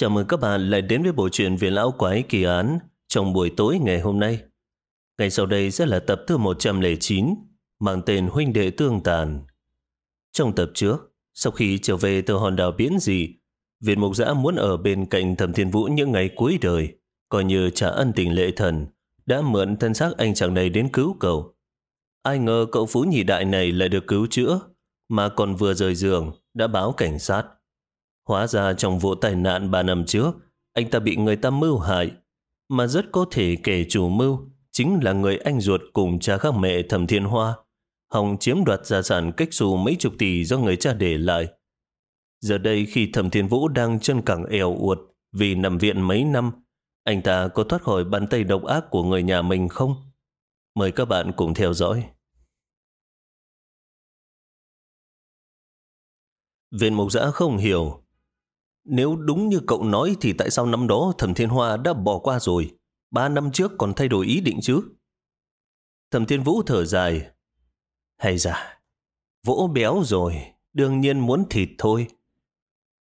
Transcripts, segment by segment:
Chào mừng các bạn lại đến với bộ truyện Viện Lão Quái Kỳ Án trong buổi tối ngày hôm nay. Ngày sau đây sẽ là tập thứ 109 mang tên Huynh Đệ Tương Tàn. Trong tập trước, sau khi trở về từ hòn đảo biển dị, Viện Mục Giã muốn ở bên cạnh Thẩm Thiên Vũ những ngày cuối đời, coi như trả ân tình lệ thần, đã mượn thân xác anh chàng này đến cứu cậu. Ai ngờ cậu Phú Nhị Đại này lại được cứu chữa, mà còn vừa rời giường đã báo cảnh sát. Hóa ra trong vụ tai nạn 3 năm trước, anh ta bị người ta mưu hại, mà rất có thể kẻ chủ mưu chính là người anh ruột cùng cha khác mẹ Thẩm Thiên Hoa, hòng chiếm đoạt gia sản cách xù mấy chục tỷ do người cha để lại. Giờ đây khi Thẩm Thiên Vũ đang chân cẳng eo uột vì nằm viện mấy năm, anh ta có thoát khỏi bàn tay độc ác của người nhà mình không? Mời các bạn cùng theo dõi. Viên mục giã không hiểu nếu đúng như cậu nói thì tại sao năm đó Thẩm Thiên Hoa đã bỏ qua rồi? Ba năm trước còn thay đổi ý định chứ? Thẩm Thiên Vũ thở dài. Hay ra, vỗ béo rồi, đương nhiên muốn thịt thôi.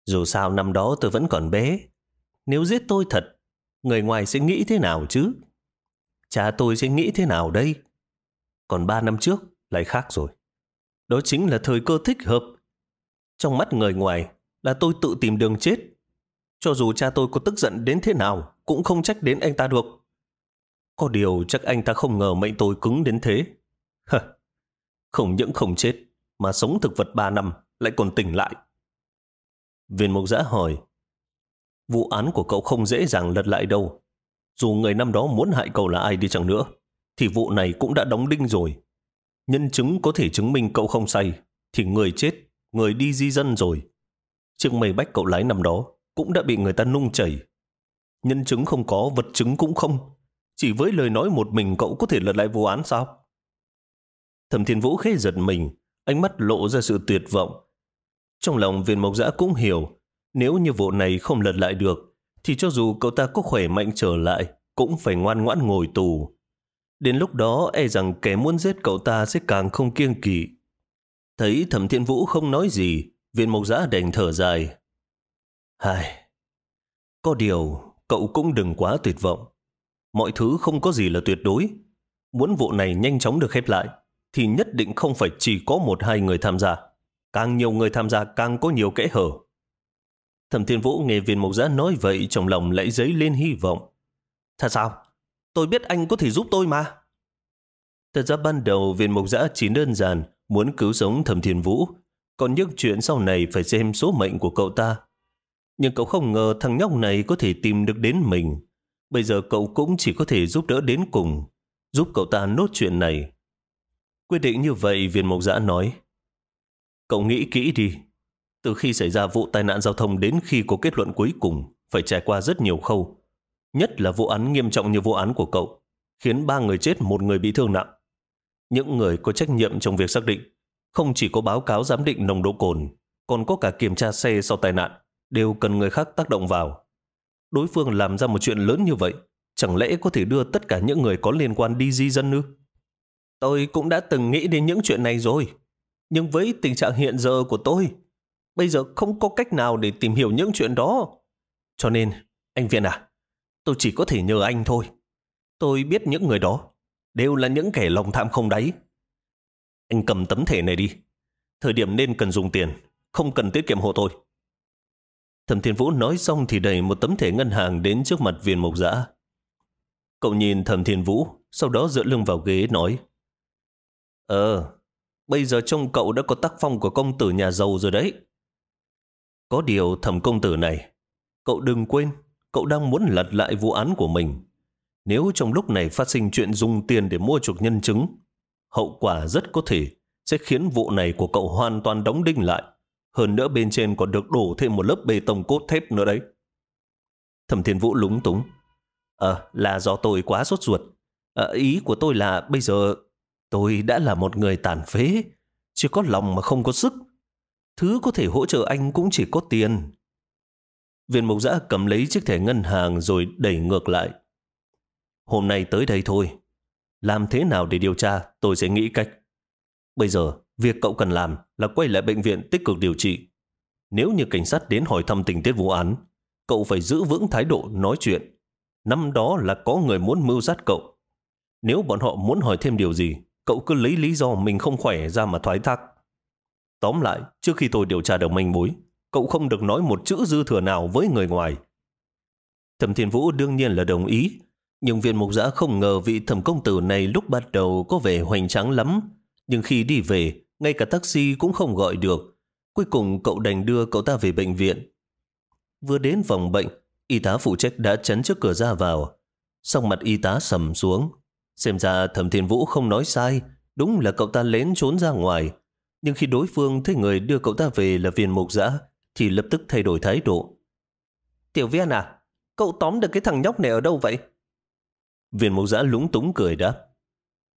Dù sao năm đó tôi vẫn còn bé. Nếu giết tôi thật, người ngoài sẽ nghĩ thế nào chứ? Cha tôi sẽ nghĩ thế nào đây? Còn ba năm trước lại khác rồi. Đó chính là thời cơ thích hợp. Trong mắt người ngoài, là tôi tự tìm đường chết. Cho dù cha tôi có tức giận đến thế nào, cũng không trách đến anh ta được. Có điều chắc anh ta không ngờ mệnh tôi cứng đến thế. Hờ, không những không chết, mà sống thực vật ba năm, lại còn tỉnh lại. Viên mục giã hỏi, vụ án của cậu không dễ dàng lật lại đâu. Dù người năm đó muốn hại cậu là ai đi chẳng nữa, thì vụ này cũng đã đóng đinh rồi. Nhân chứng có thể chứng minh cậu không say, thì người chết, người đi di dân rồi. Chiếc mây bách cậu lái năm đó cũng đã bị người ta nung chảy. Nhân chứng không có, vật chứng cũng không. Chỉ với lời nói một mình cậu có thể lật lại vụ án sao? Thẩm Thiên Vũ khẽ giật mình, ánh mắt lộ ra sự tuyệt vọng. Trong lòng viên mộc giã cũng hiểu, nếu như vụ này không lật lại được, thì cho dù cậu ta có khỏe mạnh trở lại, cũng phải ngoan ngoãn ngồi tù. Đến lúc đó e rằng kẻ muốn giết cậu ta sẽ càng không kiêng kỵ. Thấy Thẩm Thiên Vũ không nói gì, Viên mộc giã đành thở dài. Hai, có điều cậu cũng đừng quá tuyệt vọng. Mọi thứ không có gì là tuyệt đối. Muốn vụ này nhanh chóng được khép lại, thì nhất định không phải chỉ có một hai người tham gia. Càng nhiều người tham gia càng có nhiều kẽ hở. Thẩm Thiên Vũ nghe viên mộc giã nói vậy trong lòng lại dấy lên hy vọng. Thật sao? Tôi biết anh có thể giúp tôi mà. Thật ra ban đầu viên mộc giã chỉ đơn giản muốn cứu sống Thẩm Thiên Vũ còn những chuyện sau này phải xem số mệnh của cậu ta. Nhưng cậu không ngờ thằng nhóc này có thể tìm được đến mình. Bây giờ cậu cũng chỉ có thể giúp đỡ đến cùng, giúp cậu ta nốt chuyện này. Quyết định như vậy, viên mộc giã nói. Cậu nghĩ kỹ đi. Từ khi xảy ra vụ tai nạn giao thông đến khi có kết luận cuối cùng, phải trải qua rất nhiều khâu. Nhất là vụ án nghiêm trọng như vụ án của cậu, khiến ba người chết một người bị thương nặng. Những người có trách nhiệm trong việc xác định không chỉ có báo cáo giám định nồng độ cồn, còn có cả kiểm tra xe sau tai nạn, đều cần người khác tác động vào. Đối phương làm ra một chuyện lớn như vậy, chẳng lẽ có thể đưa tất cả những người có liên quan đi di dân ư? Tôi cũng đã từng nghĩ đến những chuyện này rồi, nhưng với tình trạng hiện giờ của tôi, bây giờ không có cách nào để tìm hiểu những chuyện đó. Cho nên, anh Viện à, tôi chỉ có thể nhờ anh thôi. Tôi biết những người đó đều là những kẻ lòng tham không đáy, anh cầm tấm thẻ này đi. Thời điểm nên cần dùng tiền, không cần tiết kiệm hộ tôi. Thẩm Thiên Vũ nói xong thì đẩy một tấm thẻ ngân hàng đến trước mặt viên mộc giã. Cậu nhìn Thẩm Thiên Vũ, sau đó dựa lưng vào ghế nói. Ờ, bây giờ trông cậu đã có tác phong của công tử nhà giàu rồi đấy. Có điều thẩm công tử này, cậu đừng quên, cậu đang muốn lật lại vụ án của mình. Nếu trong lúc này phát sinh chuyện dùng tiền để mua chuộc nhân chứng, hậu quả rất có thể sẽ khiến vụ này của cậu hoàn toàn đóng đinh lại. Hơn nữa bên trên còn được đổ thêm một lớp bê tông cốt thép nữa đấy. Thẩm Thiên Vũ lúng túng. Ờ, là do tôi quá sốt ruột. À, ý của tôi là bây giờ tôi đã là một người tàn phế, chỉ có lòng mà không có sức. Thứ có thể hỗ trợ anh cũng chỉ có tiền. Viên mục giã cầm lấy chiếc thẻ ngân hàng rồi đẩy ngược lại. Hôm nay tới đây thôi, làm thế nào để điều tra, tôi sẽ nghĩ cách. Bây giờ, việc cậu cần làm là quay lại bệnh viện tích cực điều trị. Nếu như cảnh sát đến hỏi thăm tình tiết vụ án, cậu phải giữ vững thái độ nói chuyện. Năm đó là có người muốn mưu sát cậu. Nếu bọn họ muốn hỏi thêm điều gì, cậu cứ lấy lý do mình không khỏe ra mà thoái thác. Tóm lại, trước khi tôi điều tra được manh mối, cậu không được nói một chữ dư thừa nào với người ngoài. Thẩm Thiên Vũ đương nhiên là đồng ý, nhưng viên mục giã không ngờ vị thẩm công tử này lúc bắt đầu có vẻ hoành tráng lắm, nhưng khi đi về, ngay cả taxi cũng không gọi được. Cuối cùng cậu đành đưa cậu ta về bệnh viện. Vừa đến phòng bệnh, y tá phụ trách đã chắn trước cửa ra vào. Xong mặt y tá sầm xuống. Xem ra thẩm thiên vũ không nói sai, đúng là cậu ta lén trốn ra ngoài. Nhưng khi đối phương thấy người đưa cậu ta về là viên mục giã, thì lập tức thay đổi thái độ. Tiểu viên à, cậu tóm được cái thằng nhóc này ở đâu vậy? Viên mục giã lúng túng cười đáp.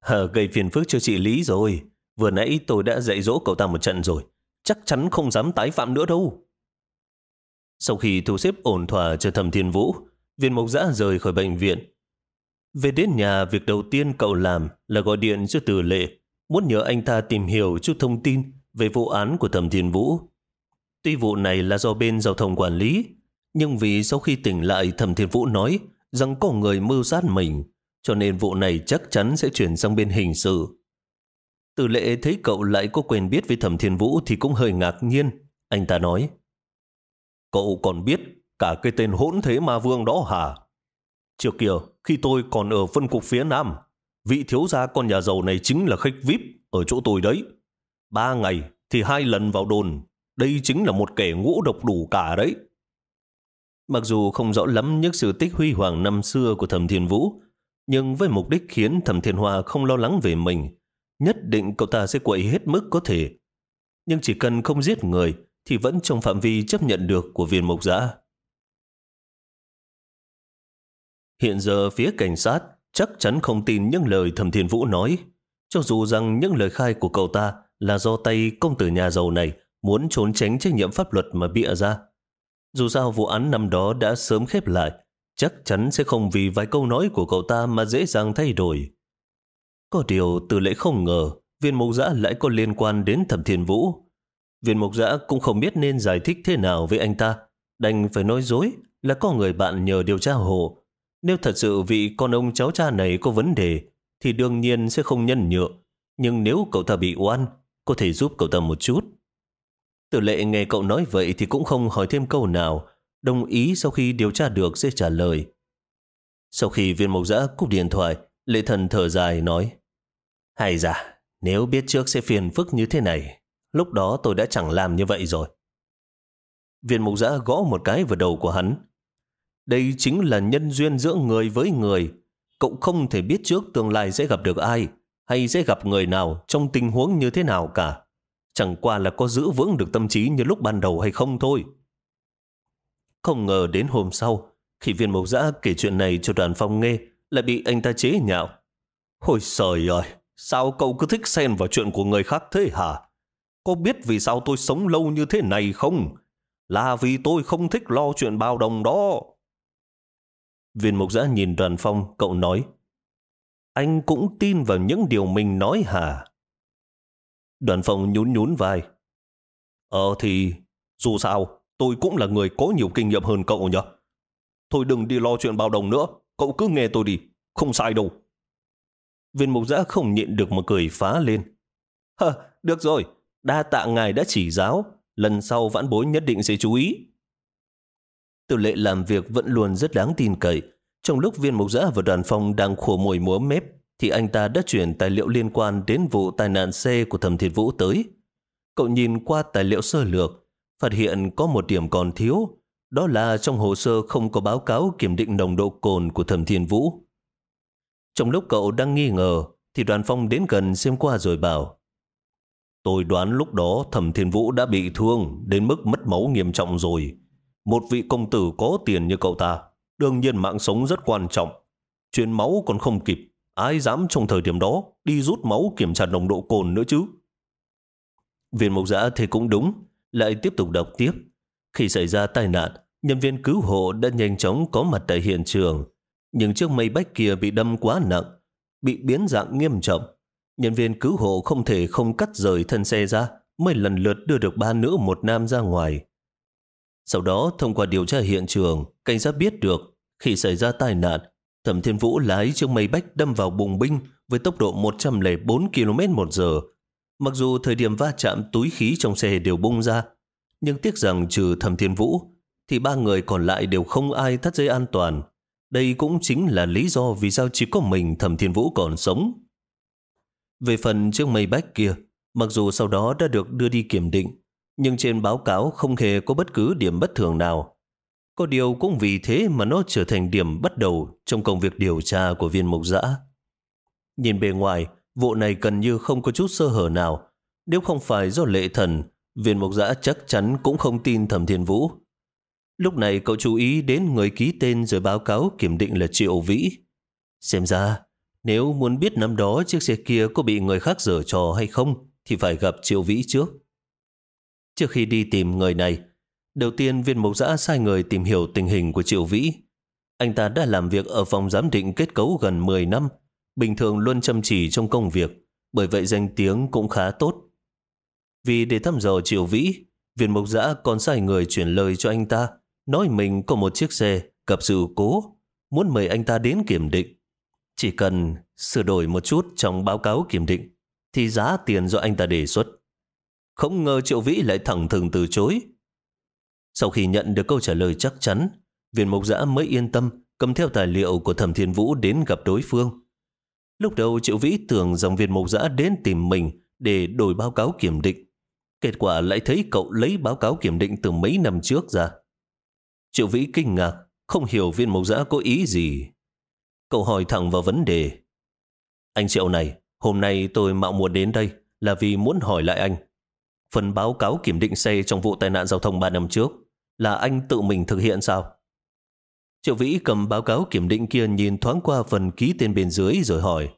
Hờ, gây phiền phức cho chị Lý rồi. Vừa nãy tôi đã dạy dỗ cậu ta một trận rồi. Chắc chắn không dám tái phạm nữa đâu. Sau khi thu xếp ổn thỏa cho thẩm thiên vũ, viên mộc giã rời khỏi bệnh viện. Về đến nhà, việc đầu tiên cậu làm là gọi điện cho tử lệ, muốn nhờ anh ta tìm hiểu chút thông tin về vụ án của thẩm thiên vũ. Tuy vụ này là do bên giao thông quản lý, nhưng vì sau khi tỉnh lại thẩm thiên vũ nói rằng có người mưu sát mình, cho nên vụ này chắc chắn sẽ chuyển sang bên hình sự. Từ lệ thấy cậu lại có quen biết với thẩm thiên vũ thì cũng hơi ngạc nhiên. Anh ta nói, Cậu còn biết cả cái tên hỗn thế ma vương đó hả? Trước kia, khi tôi còn ở phân cục phía Nam, vị thiếu gia con nhà giàu này chính là khách VIP ở chỗ tôi đấy. Ba ngày thì hai lần vào đồn, đây chính là một kẻ ngũ độc đủ cả đấy. Mặc dù không rõ lắm những sự tích huy hoàng năm xưa của Thẩm Thiên Vũ, nhưng với mục đích khiến Thẩm Thiên Hoa không lo lắng về mình, nhất định cậu ta sẽ quậy hết mức có thể. Nhưng chỉ cần không giết người thì vẫn trong phạm vi chấp nhận được của viên mục giã. Hiện giờ phía cảnh sát chắc chắn không tin những lời Thẩm Thiên Vũ nói, cho dù rằng những lời khai của cậu ta là do tay công tử nhà giàu này muốn trốn tránh trách nhiệm pháp luật mà bịa ra. Dù sao vụ án năm đó đã sớm khép lại, chắc chắn sẽ không vì vài câu nói của cậu ta mà dễ dàng thay đổi. Có điều từ lễ không ngờ viên mục giã lại có liên quan đến thẩm thiên vũ. Viên mục giã cũng không biết nên giải thích thế nào với anh ta, đành phải nói dối là có người bạn nhờ điều tra hộ. Nếu thật sự vị con ông cháu cha này có vấn đề, thì đương nhiên sẽ không nhân nhượng. Nhưng nếu cậu ta bị oan, có thể giúp cậu ta một chút. Tử lệ nghe cậu nói vậy thì cũng không hỏi thêm câu nào, đồng ý sau khi điều tra được sẽ trả lời. Sau khi viên mộc giã cúp điện thoại, lệ thần thở dài nói, Hay dạ, nếu biết trước sẽ phiền phức như thế này, lúc đó tôi đã chẳng làm như vậy rồi. Viên mục giã gõ một cái vào đầu của hắn. Đây chính là nhân duyên giữa người với người. Cậu không thể biết trước tương lai sẽ gặp được ai, hay sẽ gặp người nào trong tình huống như thế nào cả. Chẳng qua là có giữ vững được tâm trí như lúc ban đầu hay không thôi. Không ngờ đến hôm sau, khi viên mộc giã kể chuyện này cho đoàn phong nghe, lại bị anh ta chế nhạo. Ôi trời ơi, sao cậu cứ thích xen vào chuyện của người khác thế hả? Có biết vì sao tôi sống lâu như thế này không? Là vì tôi không thích lo chuyện bao đồng đó. Viên mục giã nhìn đoàn phong, cậu nói. Anh cũng tin vào những điều mình nói hả? Đoàn phong nhún nhún vai. Ờ thì, dù sao, tôi cũng là người có nhiều kinh nghiệm hơn cậu nhỉ. Thôi đừng đi lo chuyện bao đồng nữa, cậu cứ nghe tôi đi, không sai đâu. Viên mục giã không nhịn được mà cười phá lên. Hờ, được rồi, đa tạ ngài đã chỉ giáo, lần sau vãn bối nhất định sẽ chú ý. Tử lệ làm việc vẫn luôn rất đáng tin cậy. Trong lúc viên mục giã và đoàn phong đang khổ mồi múa mép, thì anh ta đã chuyển tài liệu liên quan đến vụ tai nạn xe của thẩm thiệt vũ tới. Cậu nhìn qua tài liệu sơ lược, phát hiện có một điểm còn thiếu, đó là trong hồ sơ không có báo cáo kiểm định nồng độ cồn của thẩm thiên vũ. Trong lúc cậu đang nghi ngờ, thì đoàn phong đến gần xem qua rồi bảo Tôi đoán lúc đó thẩm thiên vũ đã bị thương đến mức mất máu nghiêm trọng rồi. Một vị công tử có tiền như cậu ta, đương nhiên mạng sống rất quan trọng. Chuyện máu còn không kịp, ai dám trong thời điểm đó đi rút máu kiểm tra nồng độ cồn nữa chứ? Viên mục giã thì cũng đúng, lại tiếp tục đọc tiếp. Khi xảy ra tai nạn, nhân viên cứu hộ đã nhanh chóng có mặt tại hiện trường. Nhưng chiếc mây bách kia bị đâm quá nặng, bị biến dạng nghiêm trọng. Nhân viên cứu hộ không thể không cắt rời thân xe ra, mới lần lượt đưa được ba nữ một nam ra ngoài. Sau đó, thông qua điều tra hiện trường, cảnh sát biết được khi xảy ra tai nạn, Thẩm Thiên Vũ lái chiếc máy bách đâm vào bùng binh với tốc độ 104 km một giờ. Mặc dù thời điểm va chạm túi khí trong xe đều bung ra, nhưng tiếc rằng trừ Thẩm Thiên Vũ, thì ba người còn lại đều không ai thắt dây an toàn. Đây cũng chính là lý do vì sao chỉ có mình Thẩm Thiên Vũ còn sống. Về phần chiếc mây bách kia, mặc dù sau đó đã được đưa đi kiểm định, nhưng trên báo cáo không hề có bất cứ điểm bất thường nào. Có điều cũng vì thế mà nó trở thành điểm bắt đầu trong công việc điều tra của viên mục giã. Nhìn bề ngoài, vụ này gần như không có chút sơ hở nào. Nếu không phải do lệ thần, viên mục giã chắc chắn cũng không tin thẩm thiên vũ. Lúc này cậu chú ý đến người ký tên rồi báo cáo kiểm định là Triệu Vĩ. Xem ra, nếu muốn biết năm đó chiếc xe kia có bị người khác dở trò hay không, thì phải gặp Triệu Vĩ trước. Trước khi đi tìm người này, đầu tiên viên mộc giã sai người tìm hiểu tình hình của Triệu Vĩ. Anh ta đã làm việc ở phòng giám định kết cấu gần 10 năm, bình thường luôn chăm chỉ trong công việc, bởi vậy danh tiếng cũng khá tốt. Vì để thăm dò Triệu Vĩ, viên mộc giã còn sai người chuyển lời cho anh ta, nói mình có một chiếc xe gặp sự cố, muốn mời anh ta đến kiểm định. Chỉ cần sửa đổi một chút trong báo cáo kiểm định, thì giá tiền do anh ta đề xuất không ngờ Triệu Vĩ lại thẳng thừng từ chối. Sau khi nhận được câu trả lời chắc chắn, viên mộc giã mới yên tâm cầm theo tài liệu của thẩm thiên vũ đến gặp đối phương. Lúc đầu Triệu Vĩ tưởng rằng viên mộc giã đến tìm mình để đổi báo cáo kiểm định. Kết quả lại thấy cậu lấy báo cáo kiểm định từ mấy năm trước ra. Triệu Vĩ kinh ngạc, không hiểu viên mộc giã có ý gì. Cậu hỏi thẳng vào vấn đề. Anh Triệu này, hôm nay tôi mạo muộn đến đây là vì muốn hỏi lại anh Phần báo cáo kiểm định xe trong vụ tai nạn giao thông 3 năm trước là anh tự mình thực hiện sao? Triệu Vĩ cầm báo cáo kiểm định kia nhìn thoáng qua phần ký tên bên dưới rồi hỏi.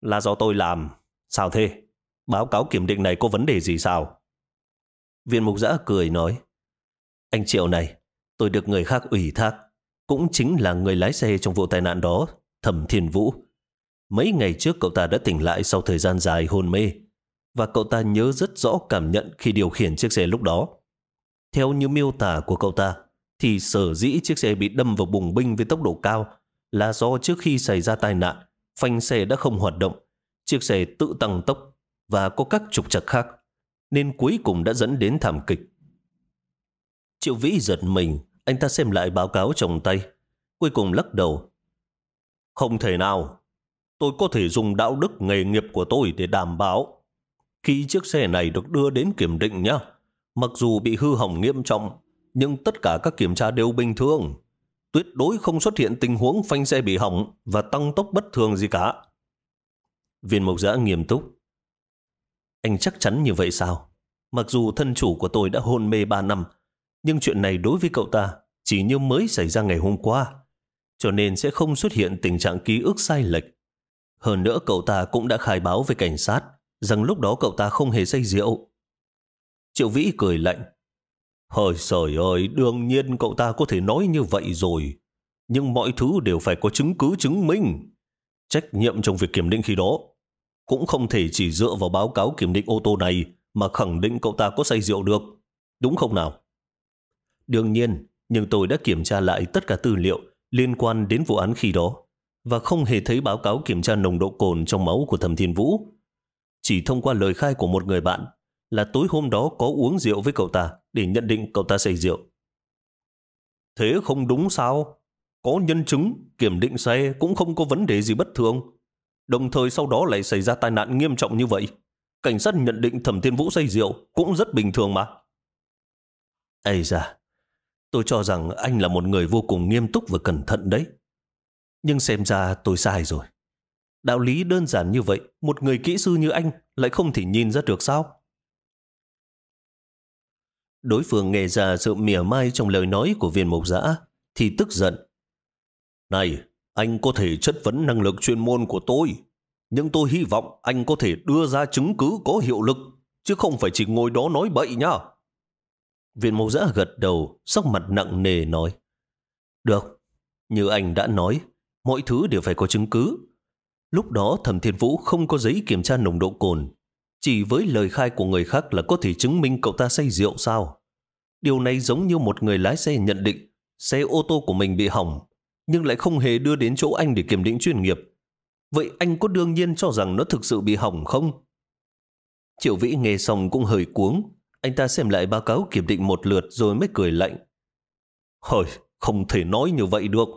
Là do tôi làm. Sao thế? Báo cáo kiểm định này có vấn đề gì sao? Viên mục giã cười nói. Anh Triệu này, tôi được người khác ủy thác. Cũng chính là người lái xe trong vụ tai nạn đó, Thẩm Thiên Vũ. Mấy ngày trước cậu ta đã tỉnh lại sau thời gian dài hôn mê và cậu ta nhớ rất rõ cảm nhận khi điều khiển chiếc xe lúc đó. Theo như miêu tả của cậu ta, thì sở dĩ chiếc xe bị đâm vào bùng binh với tốc độ cao là do trước khi xảy ra tai nạn, phanh xe đã không hoạt động, chiếc xe tự tăng tốc và có các trục trặc khác, nên cuối cùng đã dẫn đến thảm kịch. Triệu Vĩ giật mình, anh ta xem lại báo cáo trong tay, cuối cùng lắc đầu. Không thể nào, tôi có thể dùng đạo đức nghề nghiệp của tôi để đảm bảo khi chiếc xe này được đưa đến kiểm định nhá, mặc dù bị hư hỏng nghiêm trọng, nhưng tất cả các kiểm tra đều bình thường. Tuyệt đối không xuất hiện tình huống phanh xe bị hỏng và tăng tốc bất thường gì cả. Viên mộc giã nghiêm túc. Anh chắc chắn như vậy sao? Mặc dù thân chủ của tôi đã hôn mê 3 năm, nhưng chuyện này đối với cậu ta chỉ như mới xảy ra ngày hôm qua, cho nên sẽ không xuất hiện tình trạng ký ức sai lệch. Hơn nữa cậu ta cũng đã khai báo với cảnh sát rằng lúc đó cậu ta không hề say rượu. Triệu Vĩ cười lạnh. Hời trời ơi, đương nhiên cậu ta có thể nói như vậy rồi. Nhưng mọi thứ đều phải có chứng cứ chứng minh. Trách nhiệm trong việc kiểm định khi đó cũng không thể chỉ dựa vào báo cáo kiểm định ô tô này mà khẳng định cậu ta có say rượu được. Đúng không nào? Đương nhiên, nhưng tôi đã kiểm tra lại tất cả tư liệu liên quan đến vụ án khi đó và không hề thấy báo cáo kiểm tra nồng độ cồn trong máu của Thẩm Thiên Vũ chỉ thông qua lời khai của một người bạn là tối hôm đó có uống rượu với cậu ta để nhận định cậu ta say rượu. Thế không đúng sao? Có nhân chứng, kiểm định xe cũng không có vấn đề gì bất thường. Đồng thời sau đó lại xảy ra tai nạn nghiêm trọng như vậy. Cảnh sát nhận định thẩm thiên vũ say rượu cũng rất bình thường mà. Ây da, tôi cho rằng anh là một người vô cùng nghiêm túc và cẩn thận đấy. Nhưng xem ra tôi sai rồi. Đạo lý đơn giản như vậy, một người kỹ sư như anh lại không thể nhìn ra được sao? Đối phương nghe ra sự mỉa mai trong lời nói của viên mộc giã, thì tức giận. Này, anh có thể chất vấn năng lực chuyên môn của tôi, nhưng tôi hy vọng anh có thể đưa ra chứng cứ có hiệu lực, chứ không phải chỉ ngồi đó nói bậy nhá. Viên mộc giã gật đầu, sắc mặt nặng nề nói. Được, như anh đã nói, mọi thứ đều phải có chứng cứ. Lúc đó Thẩm Thiên Vũ không có giấy kiểm tra nồng độ cồn. Chỉ với lời khai của người khác là có thể chứng minh cậu ta say rượu sao? Điều này giống như một người lái xe nhận định xe ô tô của mình bị hỏng, nhưng lại không hề đưa đến chỗ anh để kiểm định chuyên nghiệp. Vậy anh có đương nhiên cho rằng nó thực sự bị hỏng không? Triệu Vĩ nghe xong cũng hơi cuống. Anh ta xem lại báo cáo kiểm định một lượt rồi mới cười lạnh. Hời, không thể nói như vậy được.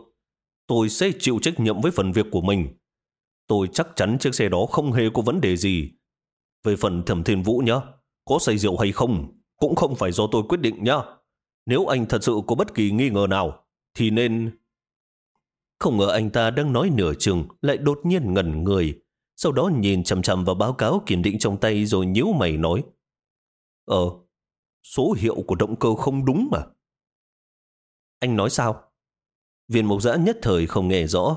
Tôi sẽ chịu trách nhiệm với phần việc của mình. Tôi chắc chắn chiếc xe đó không hề có vấn đề gì. Về phần thẩm thiên vũ nhá, có say rượu hay không, cũng không phải do tôi quyết định nhá. Nếu anh thật sự có bất kỳ nghi ngờ nào, thì nên... Không ngờ anh ta đang nói nửa chừng, lại đột nhiên ngẩn người. Sau đó nhìn chằm chằm vào báo cáo kiểm định trong tay rồi nhíu mày nói. Ờ, số hiệu của động cơ không đúng mà. Anh nói sao? Viên mộc giã nhất thời không nghe rõ.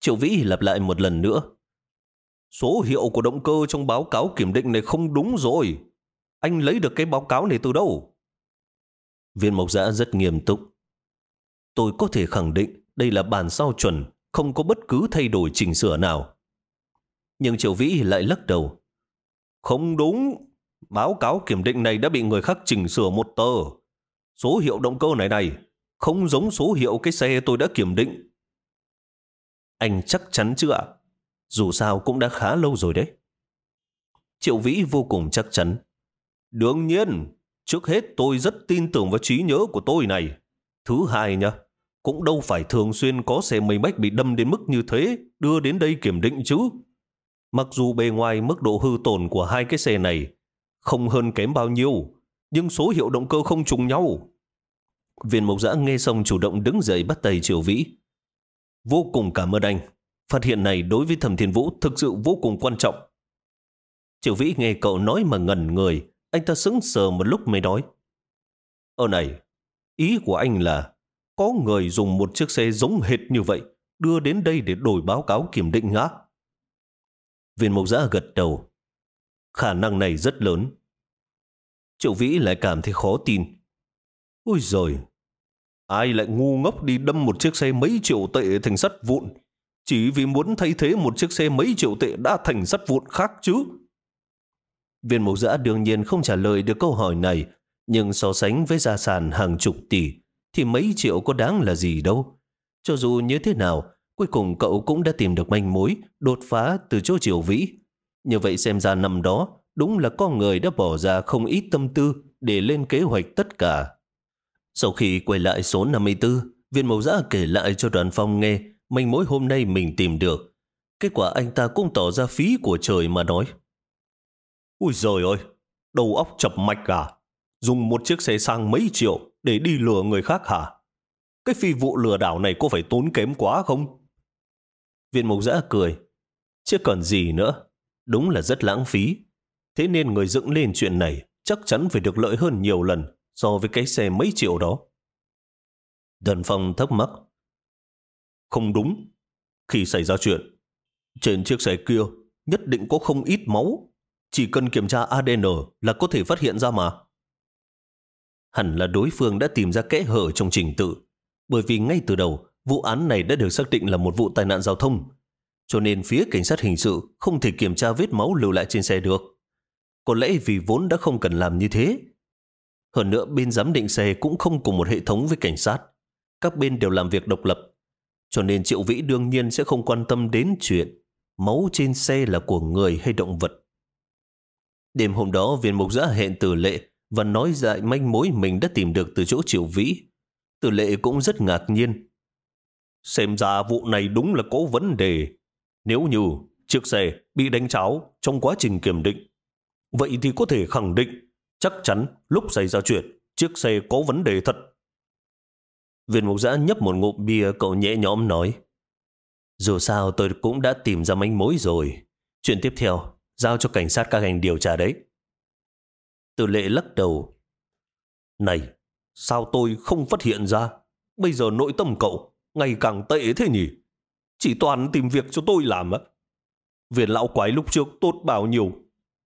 Triệu Vĩ lặp lại một lần nữa. Số hiệu của động cơ trong báo cáo kiểm định này không đúng rồi. Anh lấy được cái báo cáo này từ đâu? Viên mộc giã rất nghiêm túc. Tôi có thể khẳng định đây là bản sao chuẩn, không có bất cứ thay đổi chỉnh sửa nào. Nhưng Triệu Vĩ lại lắc đầu. Không đúng. Báo cáo kiểm định này đã bị người khác chỉnh sửa một tờ. Số hiệu động cơ này này không giống số hiệu cái xe tôi đã kiểm định. Anh chắc chắn chưa ạ? Dù sao cũng đã khá lâu rồi đấy. Triệu Vĩ vô cùng chắc chắn. Đương nhiên, trước hết tôi rất tin tưởng vào trí nhớ của tôi này. Thứ hai nhá cũng đâu phải thường xuyên có xe mây bách bị đâm đến mức như thế đưa đến đây kiểm định chứ. Mặc dù bề ngoài mức độ hư tổn của hai cái xe này không hơn kém bao nhiêu, nhưng số hiệu động cơ không trùng nhau. Viên mộc giã nghe xong chủ động đứng dậy bắt tay Triều Vĩ. Vô cùng cảm ơn anh. Phát hiện này đối với thẩm thiên vũ thực sự vô cùng quan trọng. Triều Vĩ nghe cậu nói mà ngẩn người, anh ta sững sờ một lúc mới nói. Ở này, ý của anh là có người dùng một chiếc xe giống hệt như vậy đưa đến đây để đổi báo cáo kiểm định ngã. Viên mộc giã gật đầu. Khả năng này rất lớn. Triệu Vĩ lại cảm thấy khó tin. Ôi rồi ai lại ngu ngốc đi đâm một chiếc xe mấy triệu tệ thành sắt vụn chỉ vì muốn thay thế một chiếc xe mấy triệu tệ đã thành sắt vụn khác chứ? Viên mộc giã đương nhiên không trả lời được câu hỏi này, nhưng so sánh với gia sản hàng chục tỷ, thì mấy triệu có đáng là gì đâu. Cho dù như thế nào, cuối cùng cậu cũng đã tìm được manh mối, đột phá từ chỗ triều vĩ. Như vậy xem ra năm đó, đúng là con người đã bỏ ra không ít tâm tư để lên kế hoạch tất cả. Sau khi quay lại số 54, viên mẫu giã kể lại cho đoàn phong nghe manh mối hôm nay mình tìm được. Kết quả anh ta cũng tỏ ra phí của trời mà nói. Ui giời ơi, đầu óc chập mạch à? Dùng một chiếc xe sang mấy triệu để đi lừa người khác hả? Cái phi vụ lừa đảo này có phải tốn kém quá không? Viên mục giã cười. Chứ còn gì nữa, đúng là rất lãng phí. Thế nên người dựng lên chuyện này chắc chắn phải được lợi hơn nhiều lần so với cái xe mấy triệu đó. Đần Phong thắc mắc. Không đúng. Khi xảy ra chuyện, trên chiếc xe kia nhất định có không ít máu. Chỉ cần kiểm tra ADN là có thể phát hiện ra mà. Hẳn là đối phương đã tìm ra kẽ hở trong trình tự. Bởi vì ngay từ đầu, vụ án này đã được xác định là một vụ tai nạn giao thông. Cho nên phía cảnh sát hình sự không thể kiểm tra vết máu lưu lại trên xe được. Có lẽ vì vốn đã không cần làm như thế. Hơn nữa bên giám định xe cũng không cùng một hệ thống với cảnh sát. Các bên đều làm việc độc lập. Cho nên Triệu Vĩ đương nhiên sẽ không quan tâm đến chuyện máu trên xe là của người hay động vật. Đêm hôm đó viên mục giã hẹn tử lệ và nói dại manh mối mình đã tìm được từ chỗ Triệu Vĩ. Tử lệ cũng rất ngạc nhiên. Xem ra vụ này đúng là có vấn đề. Nếu như chiếc xe bị đánh cháo trong quá trình kiểm định, vậy thì có thể khẳng định chắc chắn lúc xảy ra chuyện, chiếc xe có vấn đề thật. Viên mục giã nhấp một ngụm bia cậu nhẹ nhõm nói. Dù sao tôi cũng đã tìm ra manh mối rồi. Chuyện tiếp theo, giao cho cảnh sát các ngành điều tra đấy. Từ lệ lắc đầu. Này, sao tôi không phát hiện ra? Bây giờ nội tâm cậu ngày càng tệ thế nhỉ? Chỉ toàn tìm việc cho tôi làm á. Viên lão quái lúc trước tốt bao nhiêu?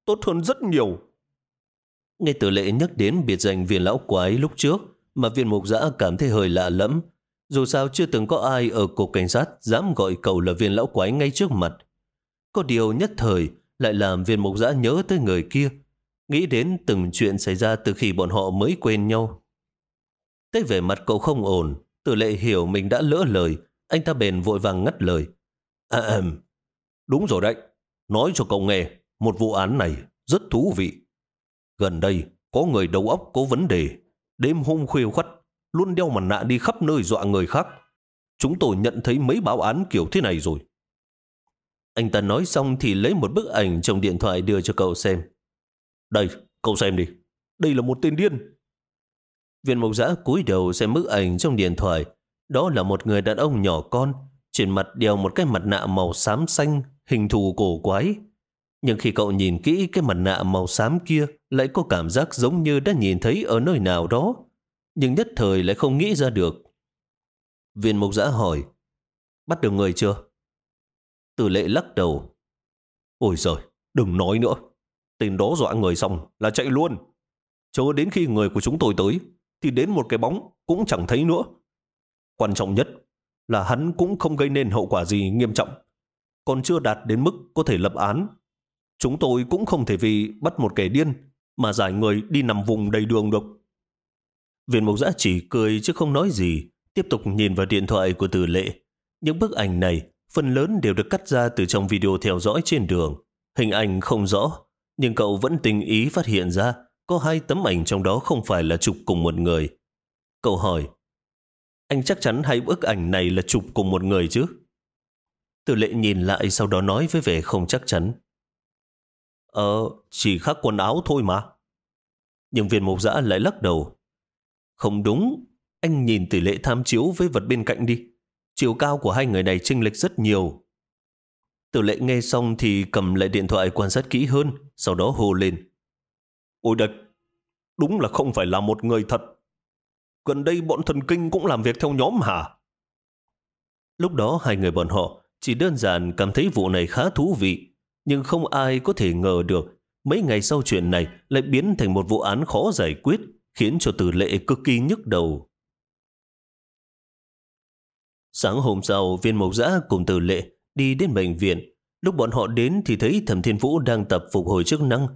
Tốt hơn rất nhiều. Nghe tử lệ nhắc đến biệt danh viên lão quái lúc trước mà viên mục giã cảm thấy hơi lạ lẫm. Dù sao chưa từng có ai ở cục cảnh sát dám gọi cậu là viên lão quái ngay trước mặt. Có điều nhất thời lại làm viên mục giã nhớ tới người kia. Nghĩ đến từng chuyện xảy ra từ khi bọn họ mới quên nhau. Tới về mặt cậu không ổn, tử lệ hiểu mình đã lỡ lời, anh ta bền vội vàng ngắt lời. À, à, đúng rồi đấy, nói cho cậu nghe, một vụ án này rất thú vị. Gần đây, có người đầu óc có vấn đề, đêm hôm khuya khuất, luôn đeo mặt nạ đi khắp nơi dọa người khác. Chúng tôi nhận thấy mấy báo án kiểu thế này rồi. Anh ta nói xong thì lấy một bức ảnh trong điện thoại đưa cho cậu xem. Đây, cậu xem đi. Đây là một tên điên. Viên mộc giã cúi đầu xem bức ảnh trong điện thoại. Đó là một người đàn ông nhỏ con, trên mặt đeo một cái mặt nạ màu xám xanh, hình thù cổ quái. Nhưng khi cậu nhìn kỹ cái mặt nạ màu xám kia, lại có cảm giác giống như đã nhìn thấy ở nơi nào đó, nhưng nhất thời lại không nghĩ ra được. Viên Mộc giã hỏi, bắt được người chưa? Tử lệ lắc đầu. Ôi giời, đừng nói nữa. Tên đó dọa người xong là chạy luôn. Chờ đến khi người của chúng tôi tới, thì đến một cái bóng cũng chẳng thấy nữa. Quan trọng nhất là hắn cũng không gây nên hậu quả gì nghiêm trọng, còn chưa đạt đến mức có thể lập án. Chúng tôi cũng không thể vì bắt một kẻ điên mà giải người đi nằm vùng đầy đường được. Viên mục giã chỉ cười chứ không nói gì, tiếp tục nhìn vào điện thoại của tử lệ. Những bức ảnh này phần lớn đều được cắt ra từ trong video theo dõi trên đường. Hình ảnh không rõ, nhưng cậu vẫn tình ý phát hiện ra có hai tấm ảnh trong đó không phải là chụp cùng một người. Cậu hỏi, anh chắc chắn hai bức ảnh này là chụp cùng một người chứ? từ lệ nhìn lại sau đó nói với vẻ không chắc chắn. Ờ, chỉ khác quần áo thôi mà. Nhưng viên mục giã lại lắc đầu. Không đúng, anh nhìn tỷ lệ tham chiếu với vật bên cạnh đi. Chiều cao của hai người này chênh lệch rất nhiều. Tử lệ nghe xong thì cầm lại điện thoại quan sát kỹ hơn, sau đó hô lên. Ôi địch, đúng là không phải là một người thật. Gần đây bọn thần kinh cũng làm việc theo nhóm hả? Lúc đó hai người bọn họ chỉ đơn giản cảm thấy vụ này khá thú vị, nhưng không ai có thể ngờ được mấy ngày sau chuyện này lại biến thành một vụ án khó giải quyết, khiến cho tử lệ cực kỳ nhức đầu. Sáng hôm sau, viên mộc giã cùng tử lệ đi đến bệnh viện. Lúc bọn họ đến thì thấy thẩm thiên vũ đang tập phục hồi chức năng.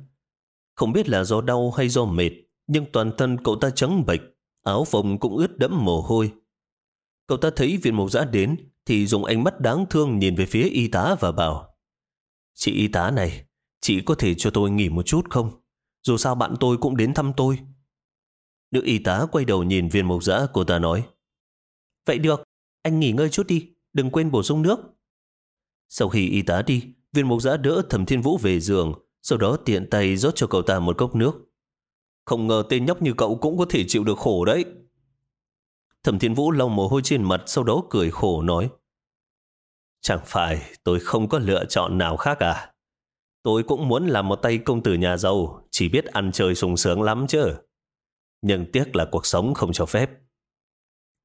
Không biết là do đau hay do mệt, nhưng toàn thân cậu ta trắng bệch, áo phồng cũng ướt đẫm mồ hôi. Cậu ta thấy viên mộc giã đến thì dùng ánh mắt đáng thương nhìn về phía y tá và bảo Chị y tá này, chị có thể cho tôi nghỉ một chút không? Dù sao bạn tôi cũng đến thăm tôi. Nữ y tá quay đầu nhìn viên mộc giã, cô ta nói Vậy được, anh nghỉ ngơi chút đi, đừng quên bổ sung nước. Sau khi y tá đi, viên mộc giã đỡ thẩm thiên vũ về giường, sau đó tiện tay rót cho cậu ta một cốc nước. Không ngờ tên nhóc như cậu cũng có thể chịu được khổ đấy. Thẩm thiên vũ lau mồ hôi trên mặt, sau đó cười khổ nói. Chẳng phải tôi không có lựa chọn nào khác à? Tôi cũng muốn làm một tay công tử nhà giàu, chỉ biết ăn chơi sung sướng lắm chứ. Nhưng tiếc là cuộc sống không cho phép.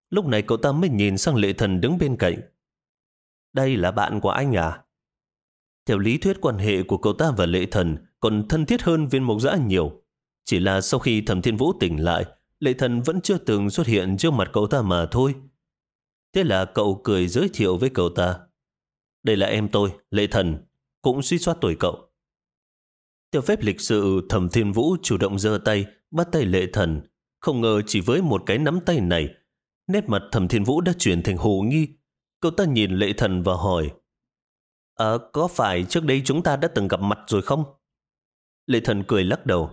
Lúc này cậu ta mới nhìn sang lệ thần đứng bên cạnh. Đây là bạn của anh à? Theo lý thuyết quan hệ của cậu ta và lệ thần còn thân thiết hơn viên mộc dã nhiều. Chỉ là sau khi thẩm thiên vũ tỉnh lại, lệ thần vẫn chưa từng xuất hiện trước mặt cậu ta mà thôi. Thế là cậu cười giới thiệu với cậu ta. Đây là em tôi, lệ thần, cũng suy soát tuổi cậu. Theo phép lịch sự, thẩm thiên vũ chủ động giơ tay, bắt tay lệ thần. Không ngờ chỉ với một cái nắm tay này, nét mặt thẩm thiên vũ đã chuyển thành hồ nghi. Cậu ta nhìn lệ thần và hỏi, Ờ, có phải trước đây chúng ta đã từng gặp mặt rồi không? Lệ thần cười lắc đầu.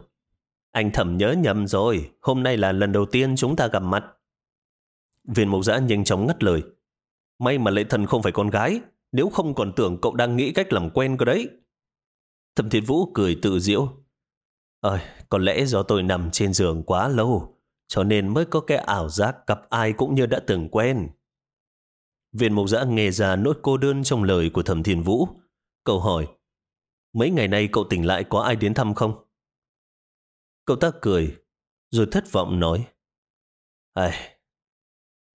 Anh thẩm nhớ nhầm rồi, hôm nay là lần đầu tiên chúng ta gặp mặt. Viên mộc giã nhanh chóng ngắt lời. May mà lệ thần không phải con gái, nếu không còn tưởng cậu đang nghĩ cách làm quen cơ đấy. Thẩm Thiên Vũ cười tự diễu. Ơi, có lẽ do tôi nằm trên giường quá lâu, cho nên mới có cái ảo giác gặp ai cũng như đã từng quen. Viên mục giã nghe ra nỗi cô đơn trong lời của Thẩm Thiên Vũ. Cậu hỏi, mấy ngày nay cậu tỉnh lại có ai đến thăm không? Cậu ta cười, rồi thất vọng nói, Ai,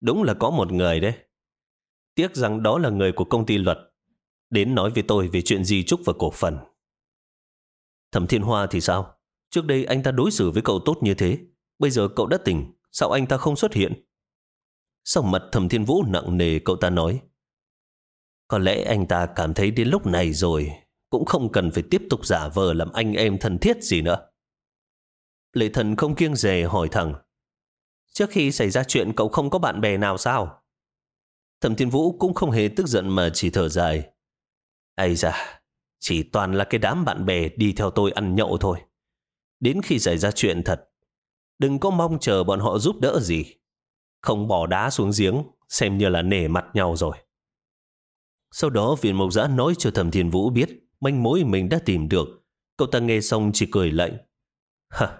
đúng là có một người đấy. Tiếc rằng đó là người của công ty luật, đến nói với tôi về chuyện gì trúc và cổ phần. Thẩm Thiên Hoa thì sao? Trước đây anh ta đối xử với cậu tốt như thế. Bây giờ cậu đã tỉnh, sao anh ta không xuất hiện? Sau mặt thẩm thiên vũ nặng nề cậu ta nói. Có lẽ anh ta cảm thấy đến lúc này rồi, cũng không cần phải tiếp tục giả vờ làm anh em thân thiết gì nữa. Lệ thần không kiêng dè hỏi thẳng. Trước khi xảy ra chuyện cậu không có bạn bè nào sao? Thẩm Thiên Vũ cũng không hề tức giận mà chỉ thở dài. Ây da, chỉ toàn là cái đám bạn bè đi theo tôi ăn nhậu thôi. Đến khi xảy ra chuyện thật, đừng có mong chờ bọn họ giúp đỡ gì. Không bỏ đá xuống giếng, xem như là nể mặt nhau rồi. Sau đó viên mộc giã nói cho thẩm thiên vũ biết manh mối mình đã tìm được. Cậu ta nghe xong chỉ cười lạnh. Hả,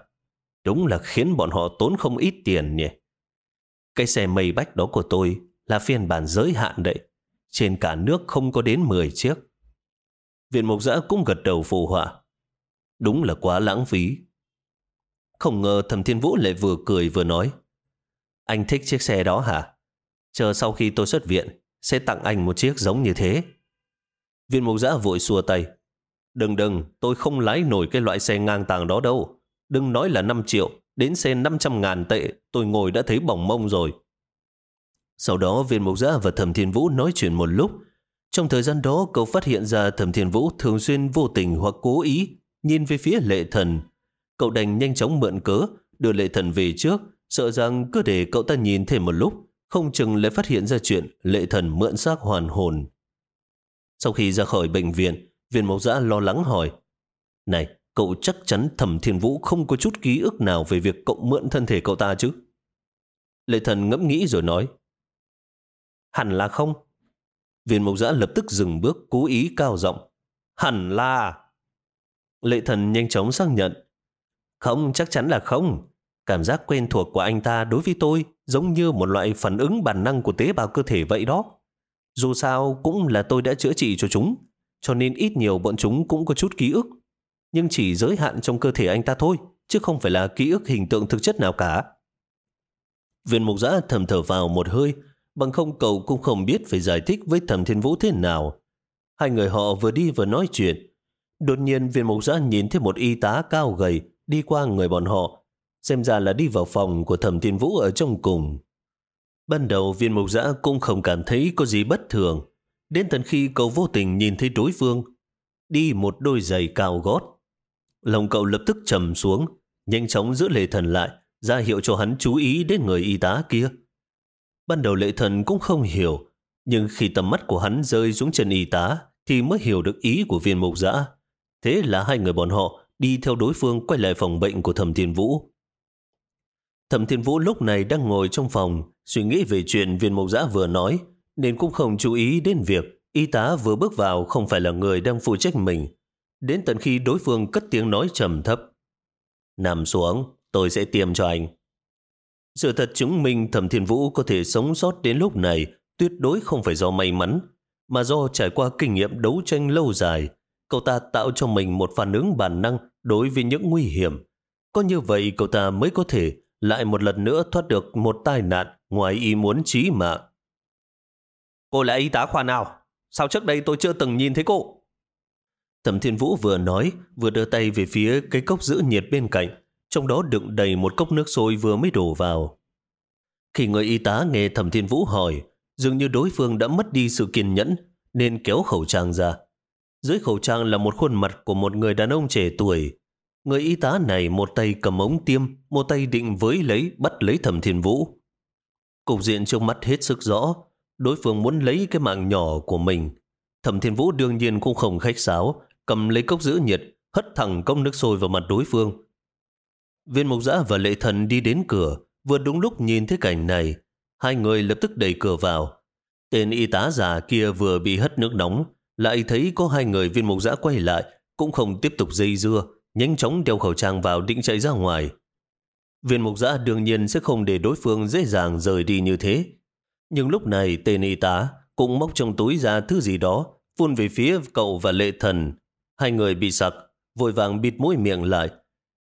đúng là khiến bọn họ tốn không ít tiền nhỉ. Cái xe mây bách đó của tôi là phiên bản giới hạn đấy. Trên cả nước không có đến 10 chiếc. Viện mộc giã cũng gật đầu phù họa. Đúng là quá lãng phí. Không ngờ thẩm thiên vũ lại vừa cười vừa nói. Anh thích chiếc xe đó hả? Chờ sau khi tôi xuất viện, sẽ tặng anh một chiếc giống như thế. Viên mục giã vội xua tay. Đừng đừng, tôi không lái nổi cái loại xe ngang tàng đó đâu. Đừng nói là 5 triệu, đến xe 500 ngàn tệ, tôi ngồi đã thấy bỏng mông rồi. Sau đó viên mục giã và thẩm thiên vũ nói chuyện một lúc. Trong thời gian đó, cậu phát hiện ra thẩm thiên vũ thường xuyên vô tình hoặc cố ý nhìn về phía lệ thần. Cậu đành nhanh chóng mượn cớ, đưa lệ thần về trước, sợ rằng cứ để cậu ta nhìn thêm một lúc, không chừng lại phát hiện ra chuyện lệ thần mượn xác hoàn hồn. Sau khi ra khỏi bệnh viện, viên mộc giã lo lắng hỏi, Này, cậu chắc chắn thẩm thiên vũ không có chút ký ức nào về việc cậu mượn thân thể cậu ta chứ? Lệ thần ngẫm nghĩ rồi nói, Hẳn là không. Viên mộc giã lập tức dừng bước cố ý cao giọng Hẳn là... Lệ thần nhanh chóng xác nhận. Không, chắc chắn là không. Cảm giác quen thuộc của anh ta đối với tôi giống như một loại phản ứng bản năng của tế bào cơ thể vậy đó. Dù sao cũng là tôi đã chữa trị cho chúng, cho nên ít nhiều bọn chúng cũng có chút ký ức. Nhưng chỉ giới hạn trong cơ thể anh ta thôi, chứ không phải là ký ức hình tượng thực chất nào cả. Viên mục giã thầm thở vào một hơi, bằng không cậu cũng không biết phải giải thích với thầm thiên vũ thế nào. Hai người họ vừa đi vừa nói chuyện. Đột nhiên viên mục giã nhìn thấy một y tá cao gầy đi qua người bọn họ, xem ra là đi vào phòng của thẩm thiên vũ ở trong cùng. Ban đầu viên mục giã cũng không cảm thấy có gì bất thường, đến tận khi cậu vô tình nhìn thấy đối phương, đi một đôi giày cao gót. Lòng cậu lập tức trầm xuống, nhanh chóng giữ lệ thần lại, ra hiệu cho hắn chú ý đến người y tá kia. Ban đầu lệ thần cũng không hiểu, nhưng khi tầm mắt của hắn rơi xuống chân y tá, thì mới hiểu được ý của viên mục giã. Thế là hai người bọn họ đi theo đối phương quay lại phòng bệnh của thẩm thiên vũ. Thẩm Thiên Vũ lúc này đang ngồi trong phòng, suy nghĩ về chuyện viên mộc giã vừa nói, nên cũng không chú ý đến việc y tá vừa bước vào không phải là người đang phụ trách mình. Đến tận khi đối phương cất tiếng nói trầm thấp. Nằm xuống, tôi sẽ tiêm cho anh. Sự thật chứng minh Thẩm Thiên Vũ có thể sống sót đến lúc này tuyệt đối không phải do may mắn, mà do trải qua kinh nghiệm đấu tranh lâu dài. Cậu ta tạo cho mình một phản ứng bản năng đối với những nguy hiểm. Có như vậy cậu ta mới có thể lại một lần nữa thoát được một tai nạn ngoài ý muốn chí mạng. Cô là y tá khoa nào? Sao trước đây tôi chưa từng nhìn thấy cô? Thẩm Thiên Vũ vừa nói, vừa đưa tay về phía cái cốc giữ nhiệt bên cạnh, trong đó đựng đầy một cốc nước sôi vừa mới đổ vào. Khi người y tá nghe Thẩm Thiên Vũ hỏi, dường như đối phương đã mất đi sự kiên nhẫn, nên kéo khẩu trang ra. Dưới khẩu trang là một khuôn mặt của một người đàn ông trẻ tuổi, Người y tá này một tay cầm ống tiêm, một tay định với lấy bắt lấy thẩm thiên vũ. Cục diện trước mắt hết sức rõ, đối phương muốn lấy cái mạng nhỏ của mình. Thẩm thiên vũ đương nhiên cũng không khách sáo, cầm lấy cốc giữ nhiệt, hất thẳng cốc nước sôi vào mặt đối phương. Viên mục giã và lệ thần đi đến cửa, vừa đúng lúc nhìn thấy cảnh này. Hai người lập tức đẩy cửa vào. Tên y tá già kia vừa bị hất nước nóng, lại thấy có hai người viên mục giã quay lại, cũng không tiếp tục dây dưa, nhanh chóng đeo khẩu trang vào định chạy ra ngoài. Viên mục giã đương nhiên sẽ không để đối phương dễ dàng rời đi như thế. Nhưng lúc này tên y tá cũng móc trong túi ra thứ gì đó, phun về phía cậu và lệ thần. Hai người bị sặc, vội vàng bịt mũi miệng lại.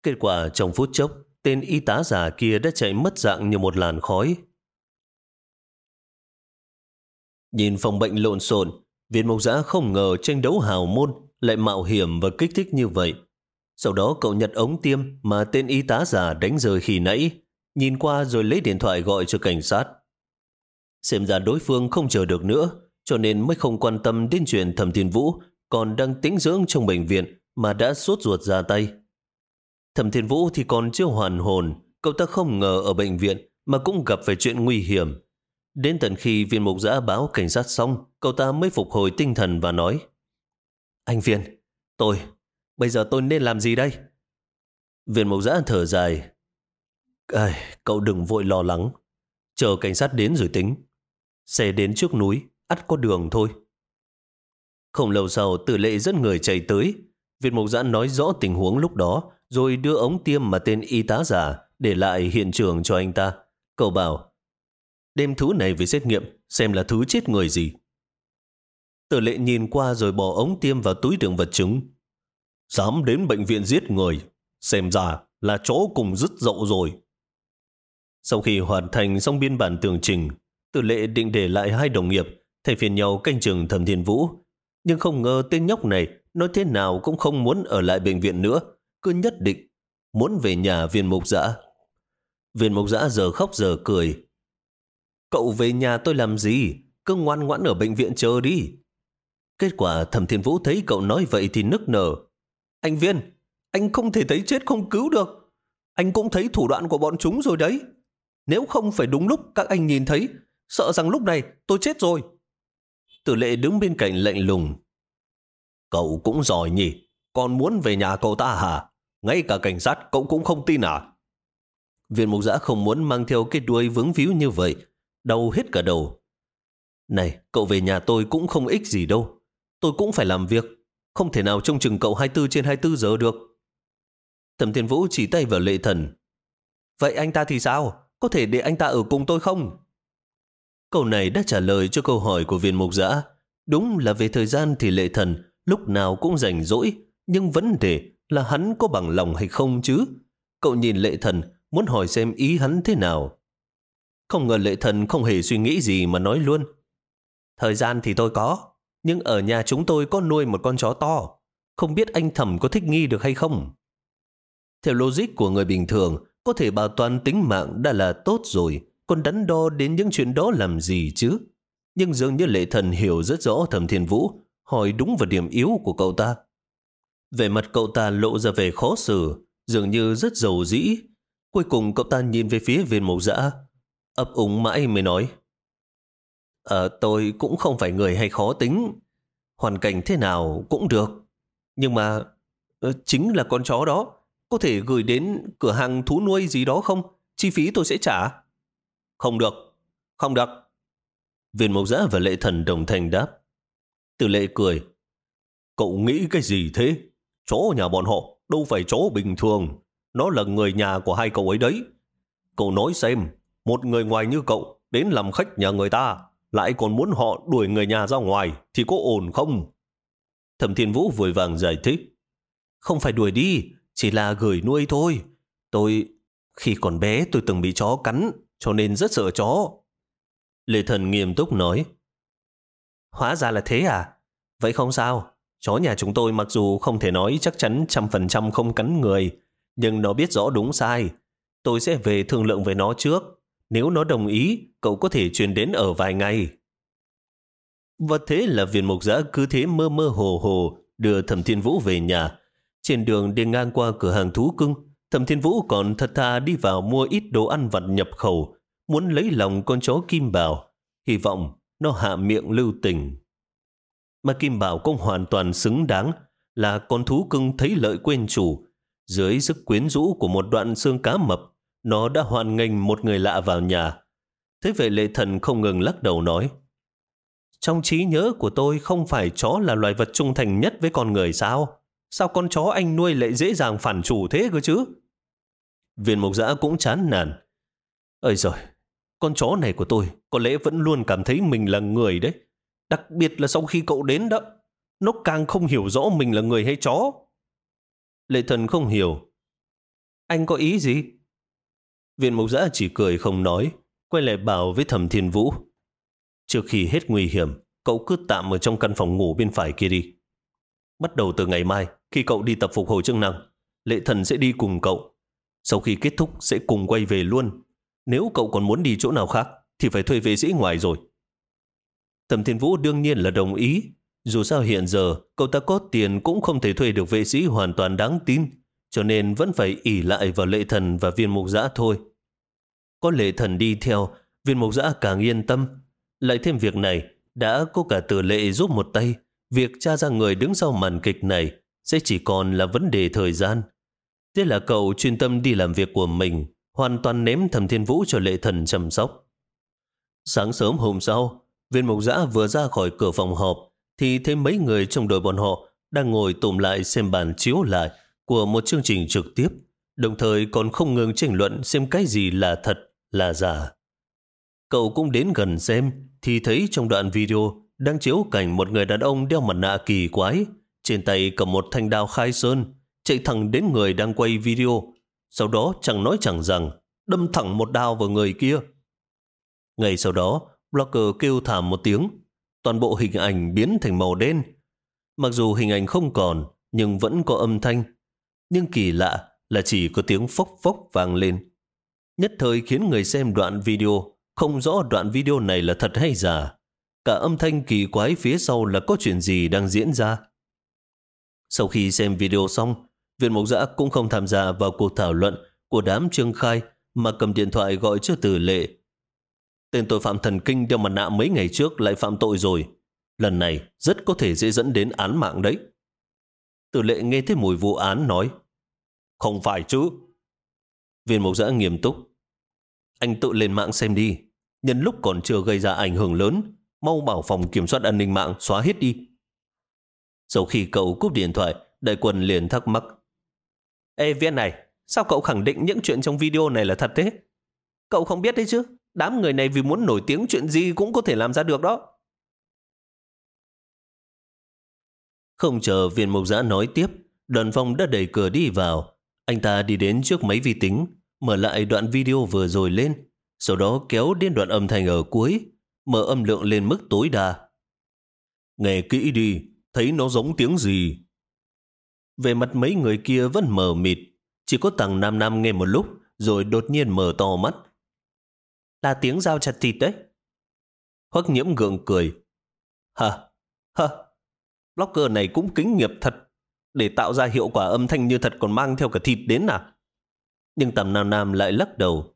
Kết quả trong phút chốc, tên y tá già kia đã chạy mất dạng như một làn khói. Nhìn phòng bệnh lộn xộn, viên Mộc giã không ngờ tranh đấu hào môn lại mạo hiểm và kích thích như vậy. Sau đó cậu nhặt ống tiêm mà tên y tá giả đánh rơi khi nãy, nhìn qua rồi lấy điện thoại gọi cho cảnh sát. Xem ra đối phương không chờ được nữa, cho nên mới không quan tâm đến chuyện Thẩm Thiên Vũ còn đang tĩnh dưỡng trong bệnh viện mà đã sốt ruột ra tay. Thẩm Thiên Vũ thì còn chưa hoàn hồn, cậu ta không ngờ ở bệnh viện mà cũng gặp phải chuyện nguy hiểm. Đến tận khi viên mục giã báo cảnh sát xong, cậu ta mới phục hồi tinh thần và nói Anh viên, tôi, bây giờ tôi nên làm gì đây? Viên mục giã thở dài. À, cậu đừng vội lo lắng. Chờ cảnh sát đến rồi tính. Xe đến trước núi, ắt có đường thôi. Không lâu sau, tử lệ dẫn người chạy tới. Việt Mộc Giã nói rõ tình huống lúc đó, rồi đưa ống tiêm mà tên y tá giả để lại hiện trường cho anh ta. Cậu bảo, đem thứ này về xét nghiệm, xem là thứ chết người gì. Tử lệ nhìn qua rồi bỏ ống tiêm vào túi đựng vật chứng. Dám đến bệnh viện giết người, xem ra là chỗ cùng dứt dậu rồi. Sau khi hoàn thành xong biên bản tường trình, tử lệ định để lại hai đồng nghiệp thay phiên nhau canh chừng thẩm thiên vũ. Nhưng không ngờ tên nhóc này nói thế nào cũng không muốn ở lại bệnh viện nữa, cứ nhất định muốn về nhà viên mục Dã. Viên mục Dã giờ khóc giờ cười. Cậu về nhà tôi làm gì? Cứ ngoan ngoãn ở bệnh viện chờ đi. Kết quả thẩm thiên vũ thấy cậu nói vậy thì nức nở. Anh Viên, anh không thể thấy chết không cứu được. Anh cũng thấy thủ đoạn của bọn chúng rồi đấy. Nếu không phải đúng lúc các anh nhìn thấy, sợ rằng lúc này tôi chết rồi. Tử lệ đứng bên cạnh lạnh lùng. Cậu cũng giỏi nhỉ, còn muốn về nhà cậu ta hả? Ngay cả cảnh sát cậu cũng không tin à? Viên mục giã không muốn mang theo cái đuôi vướng víu như vậy, đau hết cả đầu. Này, cậu về nhà tôi cũng không ích gì đâu. Tôi cũng phải làm việc, không thể nào trông chừng cậu 24 trên 24 giờ được. Thẩm Thiên Vũ chỉ tay vào lệ thần. Vậy anh ta thì sao? Có thể để anh ta ở cùng tôi không? Câu này đã trả lời cho câu hỏi của viên mục giã. Đúng là về thời gian thì lệ thần lúc nào cũng rảnh rỗi, nhưng vấn đề là hắn có bằng lòng hay không chứ? Cậu nhìn lệ thần muốn hỏi xem ý hắn thế nào. Không ngờ lệ thần không hề suy nghĩ gì mà nói luôn. Thời gian thì tôi có, nhưng ở nhà chúng tôi có nuôi một con chó to. Không biết anh thẩm có thích nghi được hay không? Theo logic của người bình thường, có thể bảo toàn tính mạng đã là tốt rồi, còn đắn đo đến những chuyện đó làm gì chứ? Nhưng dường như lệ thần hiểu rất rõ thẩm thiên vũ, hỏi đúng vào điểm yếu của cậu ta. Về mặt cậu ta lộ ra về khó xử, dường như rất giàu dĩ. Cuối cùng cậu ta nhìn về phía viên mộc dã, ấp úng mãi mới nói. Ờ, tôi cũng không phải người hay khó tính. Hoàn cảnh thế nào cũng được. Nhưng mà ờ, chính là con chó đó có thể gửi đến cửa hàng thú nuôi gì đó không? Chi phí tôi sẽ trả. Không được, không được. Viên mộc giã và lệ thần đồng thanh đáp. Từ lệ cười. Cậu nghĩ cái gì thế? Chó nhà bọn họ đâu phải chó bình thường. Nó là người nhà của hai cậu ấy đấy. Cậu nói xem, một người ngoài như cậu đến làm khách nhà người ta, lại còn muốn họ đuổi người nhà ra ngoài thì có ổn không? Thẩm Thiên Vũ vội vàng giải thích. Không phải đuổi đi, chỉ là gửi nuôi thôi. Tôi, khi còn bé tôi từng bị chó cắn, cho nên rất sợ chó. Lê Thần nghiêm túc nói. Hóa ra là thế à? Vậy không sao. Chó nhà chúng tôi mặc dù không thể nói chắc chắn trăm phần trăm không cắn người, nhưng nó biết rõ đúng sai. Tôi sẽ về thương lượng với nó trước. Nếu nó đồng ý, cậu có thể truyền đến ở vài ngày. Và thế là viên mục giã cứ thế mơ mơ hồ hồ đưa thẩm thiên vũ về nhà. Trên đường đi ngang qua cửa hàng thú cưng, thẩm thiên vũ còn thật thà đi vào mua ít đồ ăn vặt nhập khẩu, muốn lấy lòng con chó Kim Bảo, hy vọng nó hạ miệng lưu tình. Mà Kim Bảo cũng hoàn toàn xứng đáng là con thú cưng thấy lợi quên chủ. Dưới sức quyến rũ của một đoạn xương cá mập, nó đã hoàn nghênh một người lạ vào nhà. Thế vậy lệ thần không ngừng lắc đầu nói, trong trí nhớ của tôi không phải chó là loài vật trung thành nhất với con người sao? Sao con chó anh nuôi lại dễ dàng phản chủ thế cơ chứ? Viên mục giã cũng chán nản. Ơi rồi, con chó này của tôi có lẽ vẫn luôn cảm thấy mình là người đấy. Đặc biệt là sau khi cậu đến đó, nó càng không hiểu rõ mình là người hay chó. Lệ thần không hiểu. Anh có ý gì? Viên mục giã chỉ cười không nói, quay lại bảo với thẩm thiên vũ. Trước khi hết nguy hiểm, cậu cứ tạm ở trong căn phòng ngủ bên phải kia đi. Bắt đầu từ ngày mai, khi cậu đi tập phục hồi chức năng, lệ thần sẽ đi cùng cậu. Sau khi kết thúc sẽ cùng quay về luôn. Nếu cậu còn muốn đi chỗ nào khác, thì phải thuê vệ sĩ ngoài rồi. Thẩm Thiên Vũ đương nhiên là đồng ý. Dù sao hiện giờ, cậu ta có tiền cũng không thể thuê được vệ sĩ hoàn toàn đáng tin, cho nên vẫn phải ỉ lại vào lệ thần và viên mục giã thôi. Có lệ thần đi theo, viên mục giã càng yên tâm. Lại thêm việc này, đã có cả tử lệ giúp một tay. Việc tra ra người đứng sau màn kịch này sẽ chỉ còn là vấn đề thời gian. Thế là cậu chuyên tâm đi làm việc của mình, hoàn toàn ném thầm thiên vũ cho lệ thần chăm sóc. Sáng sớm hôm sau, viên mục giã vừa ra khỏi cửa phòng họp, thì thấy mấy người trong đội bọn họ đang ngồi tụm lại xem bàn chiếu lại của một chương trình trực tiếp, đồng thời còn không ngừng tranh luận xem cái gì là thật, là giả. Cậu cũng đến gần xem, thì thấy trong đoạn video đang chiếu cảnh một người đàn ông đeo mặt nạ kỳ quái, trên tay cầm một thanh đao khai sơn, chạy thẳng đến người đang quay video. Sau đó chẳng nói chẳng rằng, đâm thẳng một đao vào người kia. Ngay sau đó, blogger kêu thảm một tiếng, toàn bộ hình ảnh biến thành màu đen. Mặc dù hình ảnh không còn, nhưng vẫn có âm thanh. Nhưng kỳ lạ là chỉ có tiếng phốc phốc vang lên. Nhất thời khiến người xem đoạn video không rõ đoạn video này là thật hay giả. Cả âm thanh kỳ quái phía sau là có chuyện gì đang diễn ra. Sau khi xem video xong, Viện Mộc Giã cũng không tham gia vào cuộc thảo luận của đám trương khai mà cầm điện thoại gọi cho tử lệ. Tên tội phạm thần kinh đeo mặt nạ mấy ngày trước lại phạm tội rồi. Lần này rất có thể dễ dẫn đến án mạng đấy. Tử lệ nghe thấy mùi vụ án nói Không phải chứ. Viên Mộc Giã nghiêm túc. Anh tự lên mạng xem đi. Nhân lúc còn chưa gây ra ảnh hưởng lớn, mau bảo phòng kiểm soát an ninh mạng xóa hết đi. Sau khi cậu cúp điện thoại, đại quân liền thắc mắc. Ê viên này, sao cậu khẳng định những chuyện trong video này là thật thế? Cậu không biết đấy chứ, đám người này vì muốn nổi tiếng chuyện gì cũng có thể làm ra được đó. Không chờ viên mộc giã nói tiếp, đoàn phong đã đẩy cửa đi vào. Anh ta đi đến trước máy vi tính, mở lại đoạn video vừa rồi lên, sau đó kéo đến đoạn âm thanh ở cuối, mở âm lượng lên mức tối đa. Nghe kỹ đi, thấy nó giống tiếng gì? Về mặt mấy người kia vẫn mờ mịt, chỉ có tầng Nam Nam nghe một lúc, rồi đột nhiên mở to mắt. Là tiếng dao chặt thịt đấy. Hoắc nhiễm gượng cười. Hả? Hả? Blogger này cũng kính nghiệp thật. Để tạo ra hiệu quả âm thanh như thật còn mang theo cả thịt đến à? Nhưng tầm Nam Nam lại lắc đầu.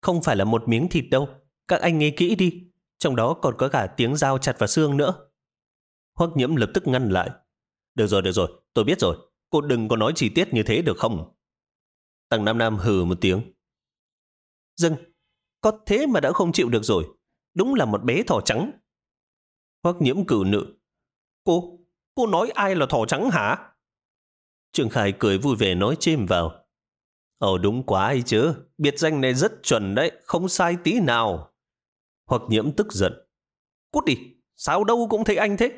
Không phải là một miếng thịt đâu. Các anh nghe kỹ đi. Trong đó còn có cả tiếng dao chặt vào xương nữa. Hoắc nhiễm lập tức ngăn lại. Được rồi, được rồi, tôi biết rồi. Cô đừng có nói chi tiết như thế được không? Tầng Nam Nam hừ một tiếng. Dừng, có thế mà đã không chịu được rồi. Đúng là một bé thỏ trắng. Hoắc nhiễm cử nữ. Cô, cô nói ai là thỏ trắng hả? Trương Khai cười vui vẻ nói chêm vào. Ồ đúng quá ấy chứ, biệt danh này rất chuẩn đấy, không sai tí nào. Hoặc nhiễm tức giận. Cút đi, sao đâu cũng thấy anh thế?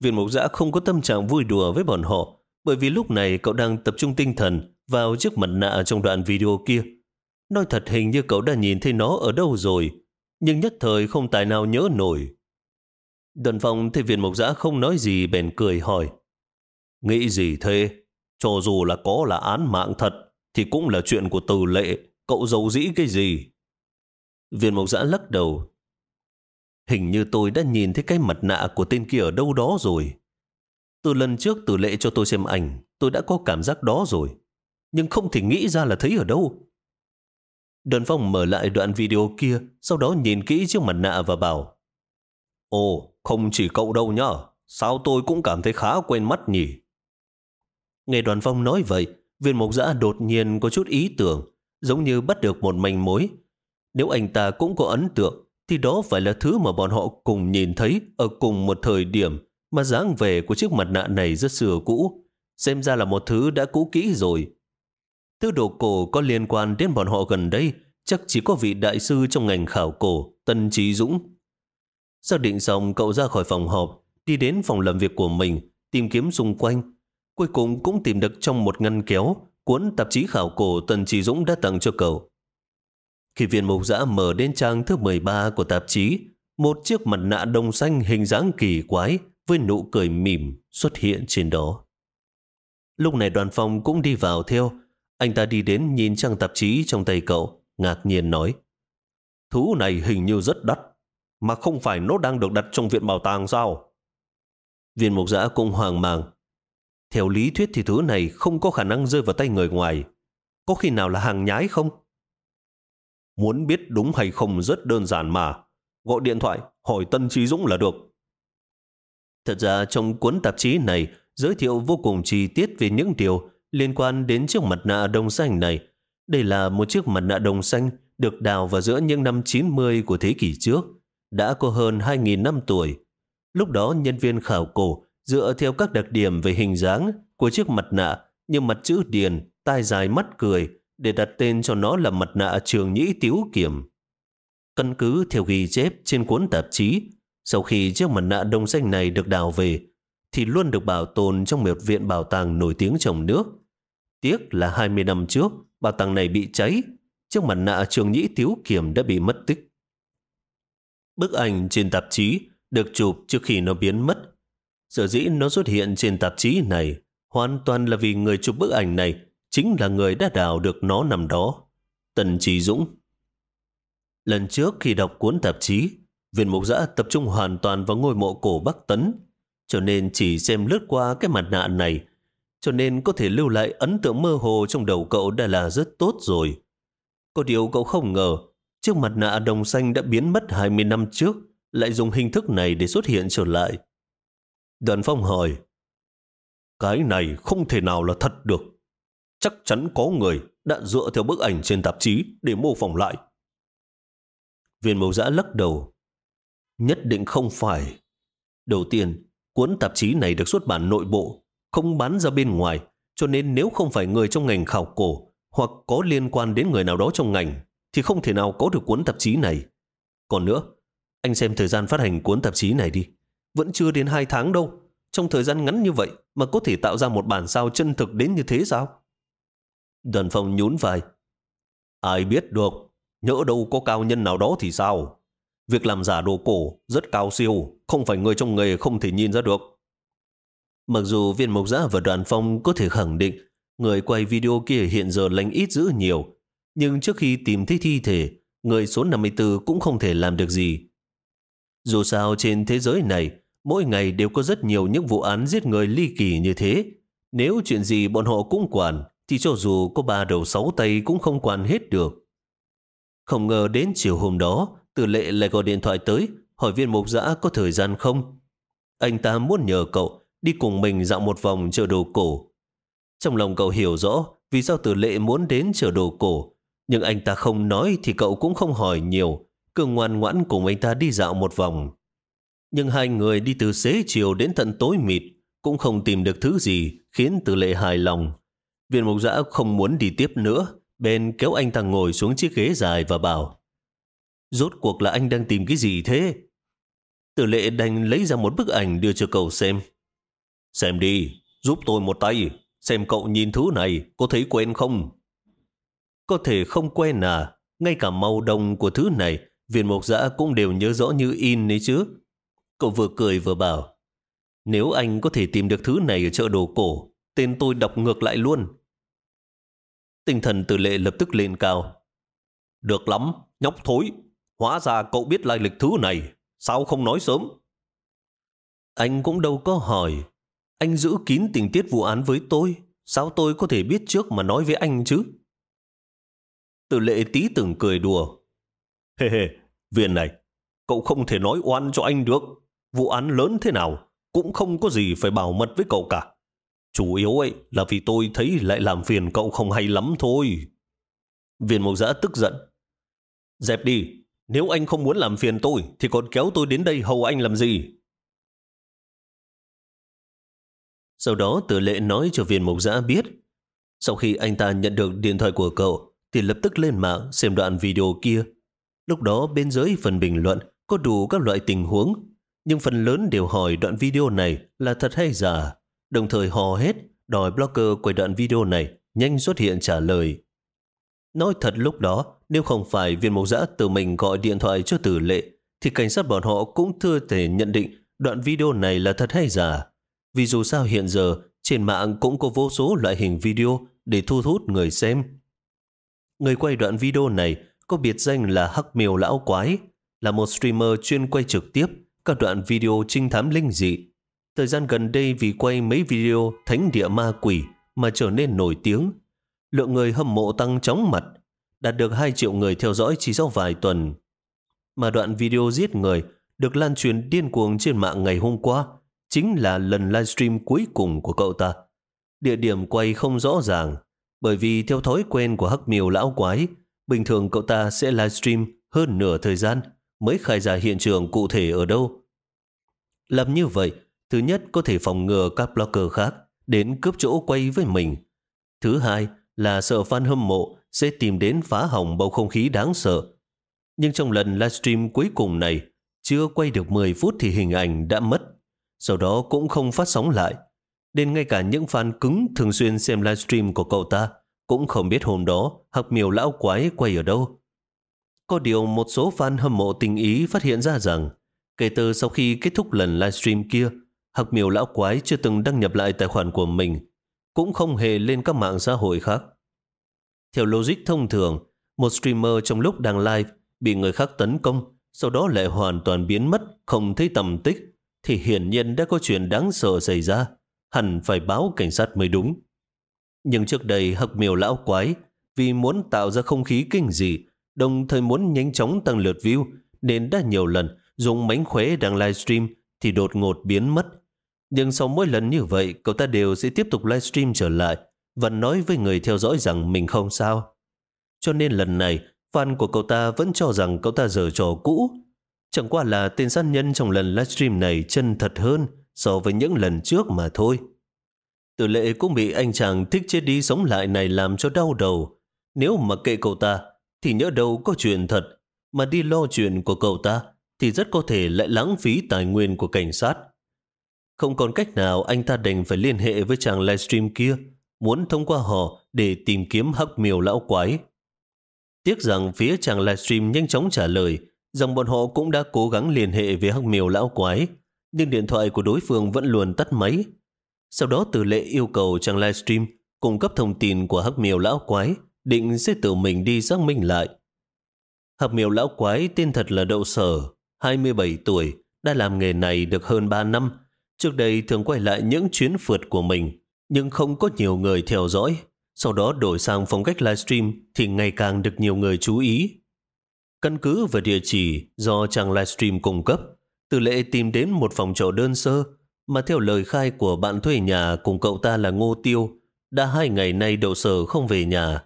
Viên mục giã không có tâm trạng vui đùa với bọn họ, bởi vì lúc này cậu đang tập trung tinh thần vào chiếc mặt nạ trong đoạn video kia. Nói thật hình như cậu đã nhìn thấy nó ở đâu rồi, nhưng nhất thời không tài nào nhớ nổi. Đần phong thấy viên mục giã không nói gì bèn cười hỏi. Nghĩ gì thế? Cho dù là có là án mạng thật, thì cũng là chuyện của từ lệ, cậu giấu dĩ cái gì? Viên mộc giã lắc đầu. Hình như tôi đã nhìn thấy cái mặt nạ của tên kia ở đâu đó rồi. Từ lần trước từ lệ cho tôi xem ảnh, tôi đã có cảm giác đó rồi. Nhưng không thể nghĩ ra là thấy ở đâu. Đoàn phong mở lại đoạn video kia, sau đó nhìn kỹ chiếc mặt nạ và bảo Ồ, không chỉ cậu đâu nhá, sao tôi cũng cảm thấy khá quen mắt nhỉ? Nghe đoàn phong nói vậy, viên mộc giã đột nhiên có chút ý tưởng, giống như bắt được một manh mối. Nếu anh ta cũng có ấn tượng, thì đó phải là thứ mà bọn họ cùng nhìn thấy ở cùng một thời điểm mà dáng vẻ của chiếc mặt nạ này rất xưa cũ. Xem ra là một thứ đã cũ kỹ rồi. Thứ đồ cổ có liên quan đến bọn họ gần đây chắc chỉ có vị đại sư trong ngành khảo cổ, Tân Trí Dũng. Xác định xong cậu ra khỏi phòng họp, đi đến phòng làm việc của mình, tìm kiếm xung quanh, Cuối cùng cũng tìm được trong một ngăn kéo cuốn tạp chí khảo cổ Tần Trì Dũng đã tặng cho cậu. Khi viên mục giã mở đến trang thứ 13 của tạp chí, một chiếc mặt nạ đồng xanh hình dáng kỳ quái với nụ cười mỉm xuất hiện trên đó. Lúc này đoàn phòng cũng đi vào theo. Anh ta đi đến nhìn trang tạp chí trong tay cậu, ngạc nhiên nói. thú này hình như rất đắt, mà không phải nó đang được đặt trong viện bảo tàng sao? Viên mục giã cũng hoàng màng, theo lý thuyết thì thứ này không có khả năng rơi vào tay người ngoài. Có khi nào là hàng nhái không? Muốn biết đúng hay không rất đơn giản mà. Gọi điện thoại, hỏi Tân Trí Dũng là được. Thật ra trong cuốn tạp chí này giới thiệu vô cùng chi tiết về những điều liên quan đến chiếc mặt nạ đồng xanh này. Đây là một chiếc mặt nạ đồng xanh được đào vào giữa những năm 90 của thế kỷ trước, đã có hơn 2.000 năm tuổi. Lúc đó nhân viên khảo cổ dựa theo các đặc điểm về hình dáng của chiếc mặt nạ như mặt chữ điền, tai dài mắt cười để đặt tên cho nó là mặt nạ trường nhĩ tiếu kiểm. Căn cứ theo ghi chép trên cuốn tạp chí, sau khi chiếc mặt nạ đồng xanh này được đào về, thì luôn được bảo tồn trong một viện bảo tàng nổi tiếng trong nước. Tiếc là 20 năm trước, bảo tàng này bị cháy, chiếc mặt nạ trường nhĩ tiếu kiểm đã bị mất tích. Bức ảnh trên tạp chí được chụp trước khi nó biến mất. Sở dĩ nó xuất hiện trên tạp chí này hoàn toàn là vì người chụp bức ảnh này chính là người đã đào được nó nằm đó. Tần Trí Dũng Lần trước khi đọc cuốn tạp chí, viên mục giã tập trung hoàn toàn vào ngôi mộ cổ Bắc Tấn, cho nên chỉ xem lướt qua cái mặt nạ này, cho nên có thể lưu lại ấn tượng mơ hồ trong đầu cậu đã là rất tốt rồi. Có điều cậu không ngờ, chiếc mặt nạ đồng xanh đã biến mất 20 năm trước, lại dùng hình thức này để xuất hiện trở lại. Đoàn phong hỏi, cái này không thể nào là thật được. Chắc chắn có người đã dựa theo bức ảnh trên tạp chí để mô phỏng lại. Viên mẫu giã lắc đầu. Nhất định không phải. Đầu tiên, cuốn tạp chí này được xuất bản nội bộ, không bán ra bên ngoài, cho nên nếu không phải người trong ngành khảo cổ hoặc có liên quan đến người nào đó trong ngành, thì không thể nào có được cuốn tạp chí này. Còn nữa, anh xem thời gian phát hành cuốn tạp chí này đi. Vẫn chưa đến hai tháng đâu. Trong thời gian ngắn như vậy mà có thể tạo ra một bản sao chân thực đến như thế sao? Đoàn phong nhún vai. Ai biết được, nhỡ đâu có cao nhân nào đó thì sao? Việc làm giả đồ cổ rất cao siêu, không phải người trong nghề không thể nhìn ra được. Mặc dù viên mộc giã và đoàn phong có thể khẳng định người quay video kia hiện giờ lành ít dữ nhiều, nhưng trước khi tìm thấy thi thể, người số 54 cũng không thể làm được gì. Dù sao trên thế giới này, mỗi ngày đều có rất nhiều những vụ án giết người ly kỳ như thế. Nếu chuyện gì bọn họ cũng quản, thì cho dù có ba đầu sáu tay cũng không quản hết được. Không ngờ đến chiều hôm đó, Tử Lệ lại gọi điện thoại tới, hỏi viên mục giã có thời gian không. Anh ta muốn nhờ cậu đi cùng mình dạo một vòng chợ đồ cổ. Trong lòng cậu hiểu rõ vì sao Tử Lệ muốn đến chợ đồ cổ, nhưng anh ta không nói thì cậu cũng không hỏi nhiều, cứ ngoan ngoãn cùng anh ta đi dạo một vòng. Nhưng hai người đi từ xế chiều đến tận tối mịt, cũng không tìm được thứ gì khiến Tử Lệ hài lòng. Viên mục giã không muốn đi tiếp nữa, bên kéo anh ta ngồi xuống chiếc ghế dài và bảo Rốt cuộc là anh đang tìm cái gì thế? Tử lệ đành lấy ra một bức ảnh đưa cho cậu xem. Xem đi, giúp tôi một tay, xem cậu nhìn thứ này có thấy quen không? Có thể không quen à, ngay cả màu đồng của thứ này viên mộc giã cũng đều nhớ rõ như in đấy chứ. Cậu vừa cười vừa bảo, nếu anh có thể tìm được thứ này ở chợ đồ cổ, tên tôi đọc ngược lại luôn. Tinh thần tử lệ lập tức lên cao. Được lắm, nhóc thối. Hóa ra cậu biết lai lịch thứ này. Sao không nói sớm? Anh cũng đâu có hỏi. Anh giữ kín tình tiết vụ án với tôi. Sao tôi có thể biết trước mà nói với anh chứ? Từ lệ tí từng cười đùa. Hê hê, viên này, cậu không thể nói oan cho anh được. Vụ án lớn thế nào, cũng không có gì phải bảo mật với cậu cả. Chủ yếu ấy là vì tôi thấy lại làm phiền cậu không hay lắm thôi. Viên mộc giã tức giận. Dẹp đi, nếu anh không muốn làm phiền tôi thì còn kéo tôi đến đây hầu anh làm gì? Sau đó tử lệ nói cho viên mộc giã biết. Sau khi anh ta nhận được điện thoại của cậu thì lập tức lên mạng xem đoạn video kia. Lúc đó bên dưới phần bình luận có đủ các loại tình huống nhưng phần lớn đều hỏi đoạn video này là thật hay giả đồng thời hò hết đòi blogger quay đoạn video này nhanh xuất hiện trả lời. Nói thật lúc đó, nếu không phải viên mộc giã tự mình gọi điện thoại cho tử lệ, thì cảnh sát bọn họ cũng chưa thể nhận định đoạn video này là thật hay giả. Vì dù sao hiện giờ, trên mạng cũng có vô số loại hình video để thu hút người xem. Người quay đoạn video này có biệt danh là Hắc Miêu Lão Quái, là một streamer chuyên quay trực tiếp các đoạn video trinh thám linh dị Thời gian gần đây vì quay mấy video thánh địa ma quỷ mà trở nên nổi tiếng. Lượng người hâm mộ tăng chóng mặt. đạt được 2 triệu người theo dõi chỉ sau vài tuần. Mà đoạn video giết người được lan truyền điên cuồng trên mạng ngày hôm qua chính là lần livestream cuối cùng của cậu ta. Địa điểm quay không rõ ràng, bởi vì theo thói quen của hắc miều lão quái, bình thường cậu ta sẽ livestream hơn nửa thời gian mới khai ra hiện trường cụ thể ở đâu. Làm như vậy, thứ nhất có thể phòng ngừa các blogger khác đến cướp chỗ quay với mình. Thứ hai là sợ fan hâm mộ sẽ tìm đến phá hỏng bầu không khí đáng sợ. Nhưng trong lần livestream cuối cùng này, chưa quay được 10 phút thì hình ảnh đã mất. Sau đó cũng không phát sóng lại đến ngay cả những fan cứng thường xuyên xem livestream của cậu ta cũng không biết hôm đó học miều lão quái quay ở đâu. Có điều một số fan hâm mộ tình ý phát hiện ra rằng kể từ sau khi kết thúc lần livestream kia, học miều lão quái chưa từng đăng nhập lại tài khoản của mình, cũng không hề lên các mạng xã hội khác. Theo logic thông thường, một streamer trong lúc đang live bị người khác tấn công, sau đó lại hoàn toàn biến mất, không thấy tầm tích, thì hiển nhiên đã có chuyện đáng sợ xảy ra, hẳn phải báo cảnh sát mới đúng. Nhưng trước đây hắc miều lão quái vì muốn tạo ra không khí kinh dị, đồng thời muốn nhanh chóng tăng lượt view, nên đã nhiều lần dùng mánh khóe đang livestream thì đột ngột biến mất. Nhưng sau mỗi lần như vậy, cậu ta đều sẽ tiếp tục livestream trở lại và nói với người theo dõi rằng mình không sao. Cho nên lần này, fan của cậu ta vẫn cho rằng cậu ta dở trò cũ. Chẳng qua là tên sát nhân trong lần livestream này chân thật hơn so với những lần trước mà thôi. Tử lệ cũng bị anh chàng thích chết đi sống lại này làm cho đau đầu. Nếu mà kệ cậu ta, thì nhớ đâu có chuyện thật. Mà đi lo chuyện của cậu ta, thì rất có thể lại lãng phí tài nguyên của cảnh sát. Không còn cách nào anh ta đành phải liên hệ với chàng livestream kia, muốn thông qua họ để tìm kiếm hắc miều lão quái. Tiếc rằng phía chàng livestream nhanh chóng trả lời rằng bọn họ cũng đã cố gắng liên hệ với hắc miều lão quái, nhưng điện thoại của đối phương vẫn luôn tắt máy. Sau đó từ lệ yêu cầu trang livestream cung cấp thông tin của hắc miêu lão quái, định sẽ tự mình đi xác minh lại. Hắc miêu lão quái tên thật là Đậu Sở, 27 tuổi, đã làm nghề này được hơn 3 năm. Trước đây thường quay lại những chuyến phượt của mình, nhưng không có nhiều người theo dõi. Sau đó đổi sang phong cách livestream thì ngày càng được nhiều người chú ý. Căn cứ và địa chỉ do trang livestream cung cấp, từ lệ tìm đến một phòng trọ đơn sơ mà theo lời khai của bạn thuê nhà cùng cậu ta là Ngô Tiêu, đã hai ngày nay đậu sở không về nhà.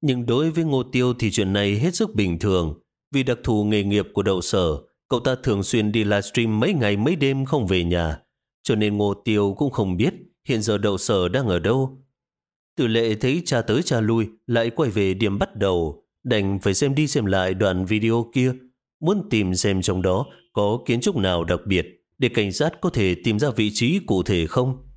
Nhưng đối với Ngô Tiêu thì chuyện này hết sức bình thường, vì đặc thù nghề nghiệp của đậu sở, cậu ta thường xuyên đi livestream mấy ngày mấy đêm không về nhà, cho nên Ngô Tiêu cũng không biết hiện giờ đậu sở đang ở đâu. Từ lệ thấy cha tới cha lui lại quay về điểm bắt đầu, đành phải xem đi xem lại đoạn video kia, muốn tìm xem trong đó có kiến trúc nào đặc biệt để cảnh sát có thể tìm ra vị trí cụ thể không.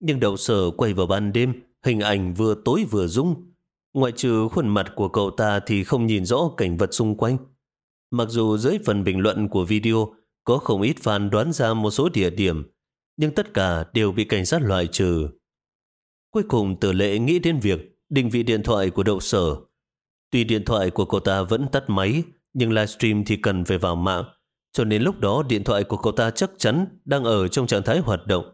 Nhưng đậu sở quay vào ban đêm, hình ảnh vừa tối vừa rung. Ngoại trừ khuôn mặt của cậu ta thì không nhìn rõ cảnh vật xung quanh. Mặc dù dưới phần bình luận của video có không ít fan đoán ra một số địa điểm, nhưng tất cả đều bị cảnh sát loại trừ. Cuối cùng tử lệ nghĩ đến việc định vị điện thoại của đậu sở. Tuy điện thoại của cậu ta vẫn tắt máy, nhưng livestream thì cần phải vào mạng, cho nên lúc đó điện thoại của cậu ta chắc chắn đang ở trong trạng thái hoạt động.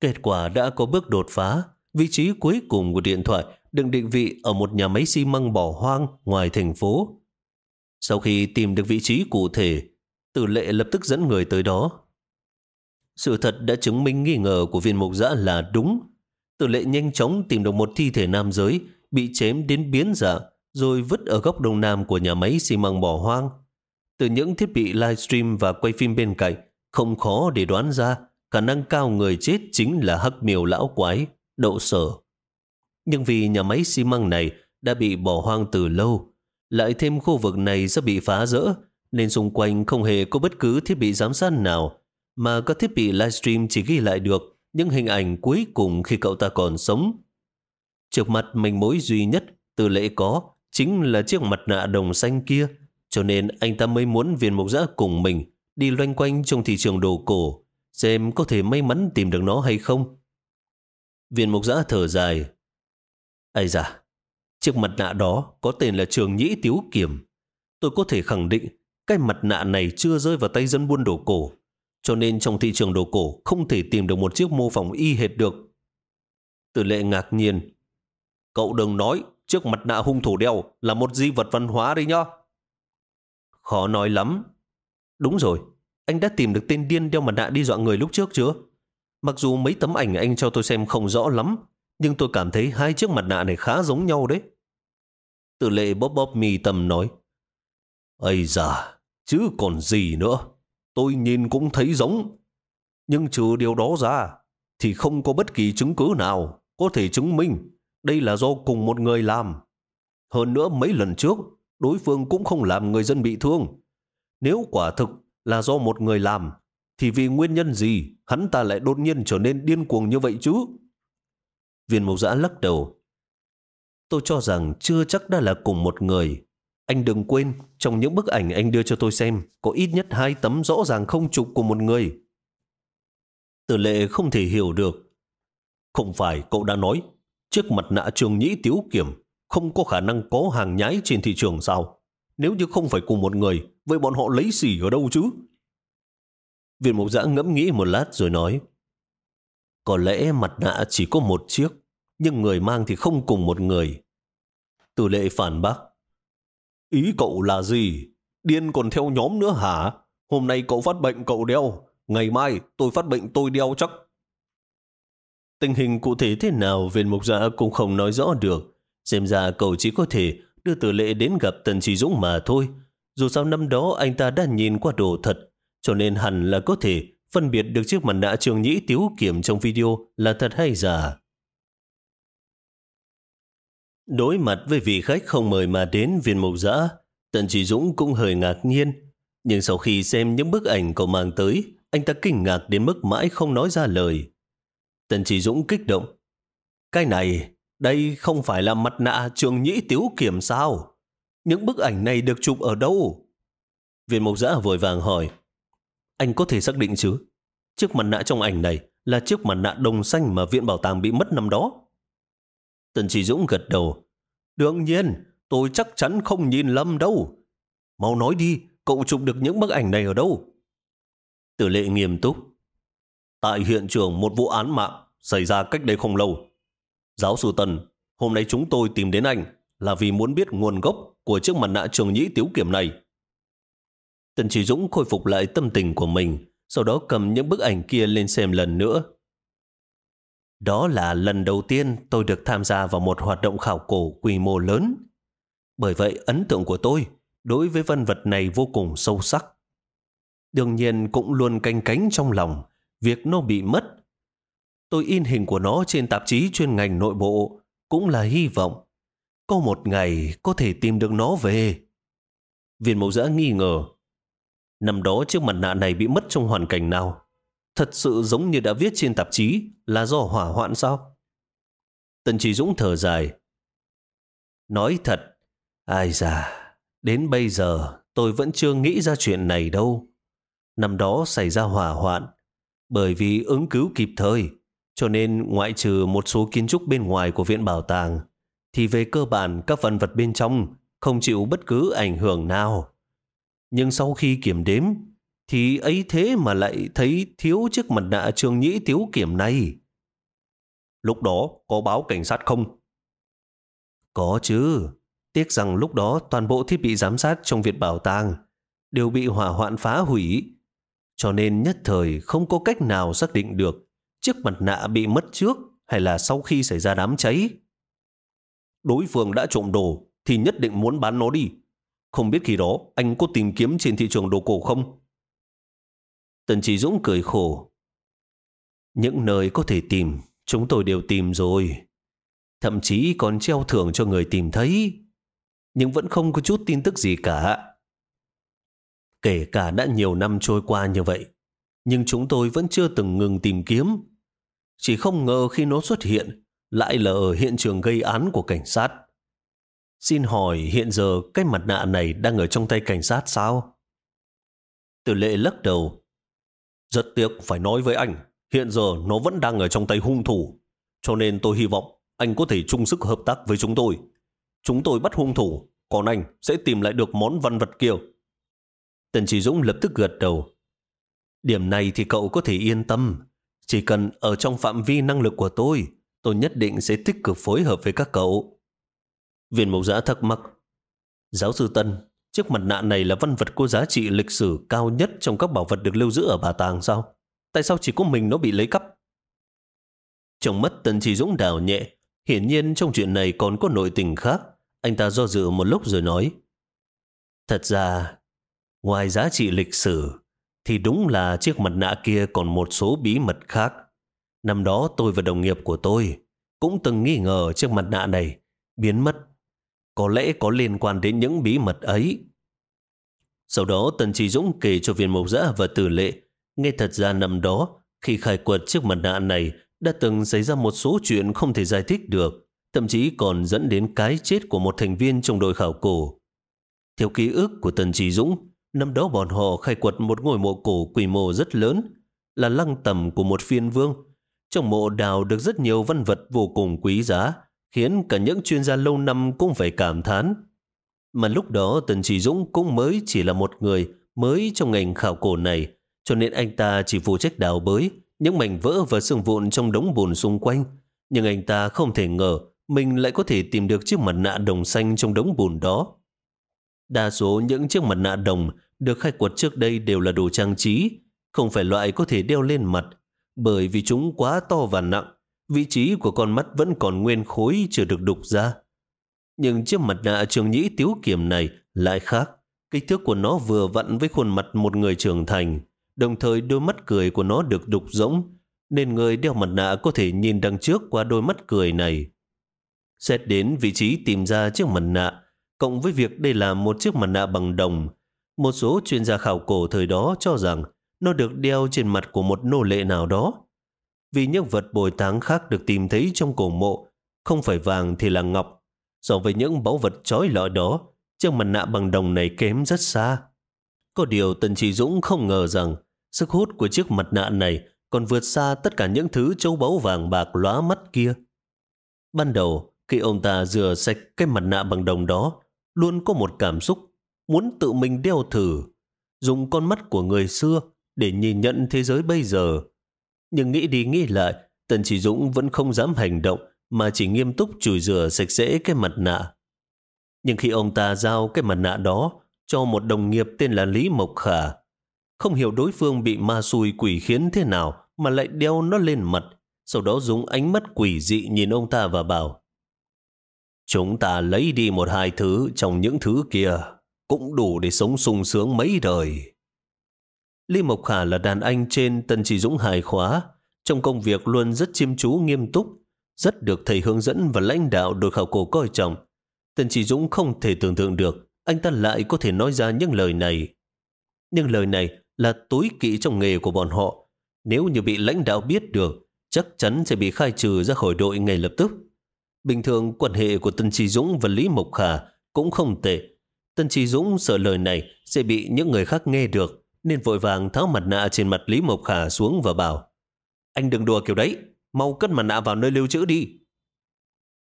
Kết quả đã có bước đột phá, vị trí cuối cùng của điện thoại được định vị ở một nhà máy xi măng bỏ hoang ngoài thành phố. Sau khi tìm được vị trí cụ thể, tử lệ lập tức dẫn người tới đó. Sự thật đã chứng minh nghi ngờ của viên mục giã là đúng. Tử lệ nhanh chóng tìm được một thi thể nam giới bị chém đến biến dạng rồi vứt ở góc đông nam của nhà máy xi măng bỏ hoang. Từ những thiết bị livestream và quay phim bên cạnh, không khó để đoán ra khả năng cao người chết chính là hắc miều lão quái, đậu sở. Nhưng vì nhà máy xi măng này đã bị bỏ hoang từ lâu, lại thêm khu vực này sẽ bị phá rỡ, nên xung quanh không hề có bất cứ thiết bị giám sát nào, mà các thiết bị livestream chỉ ghi lại được những hình ảnh cuối cùng khi cậu ta còn sống. Trước mặt mình mối duy nhất từ lễ có chính là chiếc mặt nạ đồng xanh kia, cho nên anh ta mới muốn viên mục giã cùng mình đi loanh quanh trong thị trường đồ cổ, xem có thể may mắn tìm được nó hay không. Viên mục giã thở dài. Ây da, chiếc mặt nạ đó có tên là Trường Nhĩ Tiếu Kiểm. Tôi có thể khẳng định cái mặt nạ này chưa rơi vào tay dân buôn đồ cổ, cho nên trong thị trường đồ cổ không thể tìm được một chiếc mô phỏng y hệt được. Tử lệ ngạc nhiên. Cậu đừng nói chiếc mặt nạ hung thủ đeo là một di vật văn hóa đấy nhá. Khó nói lắm. Đúng rồi, anh đã tìm được tên điên đeo mặt nạ đi dọa người lúc trước chưa? Mặc dù mấy tấm ảnh anh cho tôi xem không rõ lắm, nhưng tôi cảm thấy hai chiếc mặt nạ này khá giống nhau đấy. Tử lệ bóp bóp mi tầm nói. Ây da, chứ còn gì nữa. Tôi nhìn cũng thấy giống. Nhưng trừ điều đó ra, thì không có bất kỳ chứng cứ nào có thể chứng minh đây là do cùng một người làm. Hơn nữa mấy lần trước, đối phương cũng không làm người dân bị thương. Nếu quả thực là do một người làm, thì vì nguyên nhân gì hắn ta lại đột nhiên trở nên điên cuồng như vậy chứ? Viên mục giã lắc đầu. Tôi cho rằng chưa chắc đã là cùng một người. Anh đừng quên, trong những bức ảnh anh đưa cho tôi xem, có ít nhất hai tấm rõ ràng không chụp của một người. Tử lệ không thể hiểu được. Không phải cậu đã nói, chiếc mặt nạ trường nhĩ tiếu kiểm không có khả năng có hàng nhái trên thị trường sao? Nếu như không phải cùng một người, vậy bọn họ lấy xỉ ở đâu chứ? Viện mục giã ngẫm nghĩ một lát rồi nói, có lẽ mặt nạ chỉ có một chiếc, nhưng người mang thì không cùng một người. Tử lệ phản bác. Ý cậu là gì? Điên còn theo nhóm nữa hả? Hôm nay cậu phát bệnh cậu đeo, ngày mai tôi phát bệnh tôi đeo chắc. Tình hình cụ thể thế nào viên mục giả cũng không nói rõ được. Xem ra cậu chỉ có thể đưa tử lệ đến gặp Tần Trí Dũng mà thôi. Dù sao năm đó anh ta đã nhìn qua đồ thật, cho nên hẳn là có thể phân biệt được chiếc mặt nạ trường nhĩ tiếu kiểm trong video là thật hay giả. Đối mặt với vị khách không mời mà đến viên mục giã, Tần Chỉ Dũng cũng hơi ngạc nhiên. Nhưng sau khi xem những bức ảnh cậu mang tới, anh ta kinh ngạc đến mức mãi không nói ra lời. Tần Chỉ Dũng kích động. Cái này, đây không phải là mặt nạ trường nhĩ tiếu kiểm sao? Những bức ảnh này được chụp ở đâu? Viên Mộc giã vội vàng hỏi. Anh có thể xác định chứ? Chiếc mặt nạ trong ảnh này là chiếc mặt nạ đồng xanh mà viện bảo tàng bị mất năm đó. Tần Chỉ Dũng gật đầu. Đương nhiên, tôi chắc chắn không nhìn lầm đâu. Mau nói đi, cậu chụp được những bức ảnh này ở đâu? Tử lệ nghiêm túc. Tại hiện trường một vụ án mạng xảy ra cách đây không lâu. Giáo sư Tần, hôm nay chúng tôi tìm đến anh là vì muốn biết nguồn gốc của chiếc mặt nạ trường nhĩ tiếu kiểm này. Tần Chỉ Dũng khôi phục lại tâm tình của mình, sau đó cầm những bức ảnh kia lên xem lần nữa. Đó là lần đầu tiên tôi được tham gia vào một hoạt động khảo cổ quy mô lớn. Bởi vậy ấn tượng của tôi đối với văn vật này vô cùng sâu sắc. Đương nhiên cũng luôn canh cánh trong lòng việc nó bị mất. Tôi in hình của nó trên tạp chí chuyên ngành nội bộ cũng là hy vọng có một ngày có thể tìm được nó về. Viên mẫu giã nghi ngờ Năm đó chiếc mặt nạ này bị mất trong hoàn cảnh nào? Thật sự giống như đã viết trên tạp chí là do hỏa hoạn sao? Tần Trí Dũng thở dài. Nói thật, ai già, đến bây giờ tôi vẫn chưa nghĩ ra chuyện này đâu. Năm đó xảy ra hỏa hoạn, bởi vì ứng cứu kịp thời, cho nên ngoại trừ một số kiến trúc bên ngoài của viện bảo tàng, thì về cơ bản các phần vật bên trong không chịu bất cứ ảnh hưởng nào. Nhưng sau khi kiểm đếm, thì ấy thế mà lại thấy thiếu chiếc mặt nạ trường nhĩ tiếu kiểm này. Lúc đó có báo cảnh sát không? Có chứ. Tiếc rằng lúc đó toàn bộ thiết bị giám sát trong viện bảo tàng đều bị hỏa hoạn phá hủy. Cho nên nhất thời không có cách nào xác định được chiếc mặt nạ bị mất trước hay là sau khi xảy ra đám cháy. Đối phương đã trộm đồ thì nhất định muốn bán nó đi. Không biết khi đó anh có tìm kiếm trên thị trường đồ cổ không? Tần Trí Dũng cười khổ. Những nơi có thể tìm, chúng tôi đều tìm rồi. Thậm chí còn treo thưởng cho người tìm thấy. Nhưng vẫn không có chút tin tức gì cả. Kể cả đã nhiều năm trôi qua như vậy, nhưng chúng tôi vẫn chưa từng ngừng tìm kiếm. Chỉ không ngờ khi nó xuất hiện, lại là ở hiện trường gây án của cảnh sát. Xin hỏi hiện giờ cái mặt nạ này đang ở trong tay cảnh sát sao? Tử lệ lắc đầu. Rất tiếc phải nói với anh, hiện giờ nó vẫn đang ở trong tay hung thủ. Cho nên tôi hy vọng anh có thể chung sức hợp tác với chúng tôi. Chúng tôi bắt hung thủ, còn anh sẽ tìm lại được món văn vật kia. Tần Chỉ Dũng lập tức gật đầu. Điểm này thì cậu có thể yên tâm. Chỉ cần ở trong phạm vi năng lực của tôi, tôi nhất định sẽ tích cực phối hợp với các cậu. Viên mộc giã thắc mắc. Giáo sư Tân, chiếc mặt nạ này là văn vật có giá trị lịch sử cao nhất trong các bảo vật được lưu giữ ở bảo tàng sao? Tại sao chỉ có mình nó bị lấy cắp? Trong mắt Tần Chỉ Dũng đào nhẹ, hiển nhiên trong chuyện này còn có nội tình khác. Anh ta do dự một lúc rồi nói. Thật ra, ngoài giá trị lịch sử, thì đúng là chiếc mặt nạ kia còn một số bí mật khác. Năm đó tôi và đồng nghiệp của tôi cũng từng nghi ngờ chiếc mặt nạ này biến mất. Có lẽ có liên quan đến những bí mật ấy. Sau đó Tần Trí Dũng kể cho viên mộc giã và tử lệ nghe thật ra năm đó khi khai quật chiếc mặt nạ này đã từng xảy ra một số chuyện không thể giải thích được, thậm chí còn dẫn đến cái chết của một thành viên trong đội khảo cổ. Theo ký ức của Tần Trí Dũng, năm đó bọn họ khai quật một ngôi mộ cổ quy mô rất lớn, là lăng tầm của một phiên vương. Trong mộ đào được rất nhiều văn vật vô cùng quý giá, khiến cả những chuyên gia lâu năm cũng phải cảm thán. Mà lúc đó Tần Chỉ Dũng cũng mới chỉ là một người mới trong ngành khảo cổ này, cho nên anh ta chỉ phụ trách đào bới, những mảnh vỡ và xương vụn trong đống bùn xung quanh. Nhưng anh ta không thể ngờ mình lại có thể tìm được chiếc mặt nạ đồng xanh trong đống bùn đó. Đa số những chiếc mặt nạ đồng được khai quật trước đây đều là đồ trang trí, không phải loại có thể đeo lên mặt, bởi vì chúng quá to và nặng, vị trí của con mắt vẫn còn nguyên khối chưa được đục ra. Nhưng chiếc mặt nạ trường nhĩ tiếu kiểm này lại khác, kích thước của nó vừa vặn với khuôn mặt một người trưởng thành, đồng thời đôi mắt cười của nó được đục rỗng, nên người đeo mặt nạ có thể nhìn đằng trước qua đôi mắt cười này. Xét đến vị trí tìm ra chiếc mặt nạ, cộng với việc đây là một chiếc mặt nạ bằng đồng, một số chuyên gia khảo cổ thời đó cho rằng nó được đeo trên mặt của một nô lệ nào đó. Vì những vật bồi táng khác được tìm thấy trong cổ mộ, không phải vàng thì là ngọc. So với những báu vật trói lọi đó, chiếc mặt nạ bằng đồng này kém rất xa. Có điều Tần Chỉ Dũng không ngờ rằng sức hút của chiếc mặt nạ này còn vượt xa tất cả những thứ châu báu vàng bạc lóa mắt kia. Ban đầu, khi ông ta rửa sạch cái mặt nạ bằng đồng đó, luôn có một cảm xúc muốn tự mình đeo thử, dùng con mắt của người xưa để nhìn nhận thế giới bây giờ. Nhưng nghĩ đi nghĩ lại, Tần Chỉ Dũng vẫn không dám hành động mà chỉ nghiêm túc chùi rửa sạch sẽ cái mặt nạ. Nhưng khi ông ta giao cái mặt nạ đó cho một đồng nghiệp tên là Lý Mộc Khả, không hiểu đối phương bị ma xui quỷ khiến thế nào mà lại đeo nó lên mặt, sau đó dùng ánh mắt quỷ dị nhìn ông ta và bảo Chúng ta lấy đi một hai thứ trong những thứ kia cũng đủ để sống sung sướng mấy đời. Lý Mộc Khả là đàn anh trên Tân Chỉ Dũng hài khóa, trong công việc luôn rất chiêm chú nghiêm túc, rất được thầy hướng dẫn và lãnh đạo đội khảo cổ coi trọng. Tân Chỉ Dũng không thể tưởng tượng được anh ta lại có thể nói ra những lời này. Nhưng lời này là tối kỵ trong nghề của bọn họ. Nếu như bị lãnh đạo biết được, chắc chắn sẽ bị khai trừ ra khỏi đội ngay lập tức. Bình thường quan hệ của Tân Chỉ Dũng và Lý Mộc Khả cũng không tệ, Tân Trí Dũng sợ lời này sẽ bị những người khác nghe được, nên vội vàng tháo mặt nạ trên mặt Lý Mộc Khả xuống và bảo Anh đừng đùa kiểu đấy, mau cất mặt nạ vào nơi lưu trữ đi.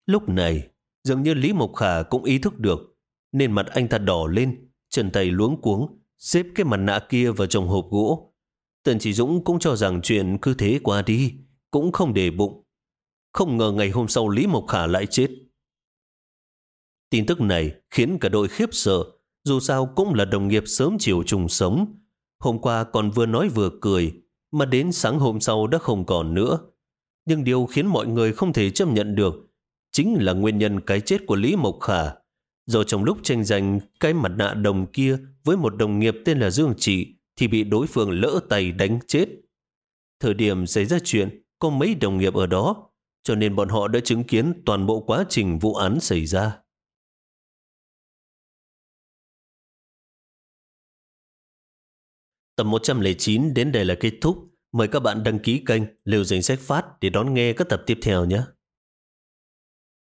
Lúc này, dường như Lý Mộc Khả cũng ý thức được, nên mặt anh ta đỏ lên, chân tay luống cuống, xếp cái mặt nạ kia vào trong hộp gỗ. Tần Chỉ Dũng cũng cho rằng chuyện cứ thế qua đi, cũng không để bụng. Không ngờ ngày hôm sau Lý Mộc Khả lại chết. Tin tức này khiến cả đội khiếp sợ, dù sao cũng là đồng nghiệp sớm chiều trùng sống. Hôm qua còn vừa nói vừa cười, mà đến sáng hôm sau đã không còn nữa. Nhưng điều khiến mọi người không thể chấp nhận được chính là nguyên nhân cái chết của Lý Mộc Khả. Do trong lúc tranh giành cái mặt nạ đồng kia với một đồng nghiệp tên là Dương Trị thì bị đối phương lỡ tay đánh chết. Thời điểm xảy ra chuyện, có mấy đồng nghiệp ở đó, cho nên bọn họ đã chứng kiến toàn bộ quá trình vụ án xảy ra. Tập 109 đến đây là kết thúc. Mời các bạn đăng ký kênh Liều Danh Sách Phát để đón nghe các tập tiếp theo nhé.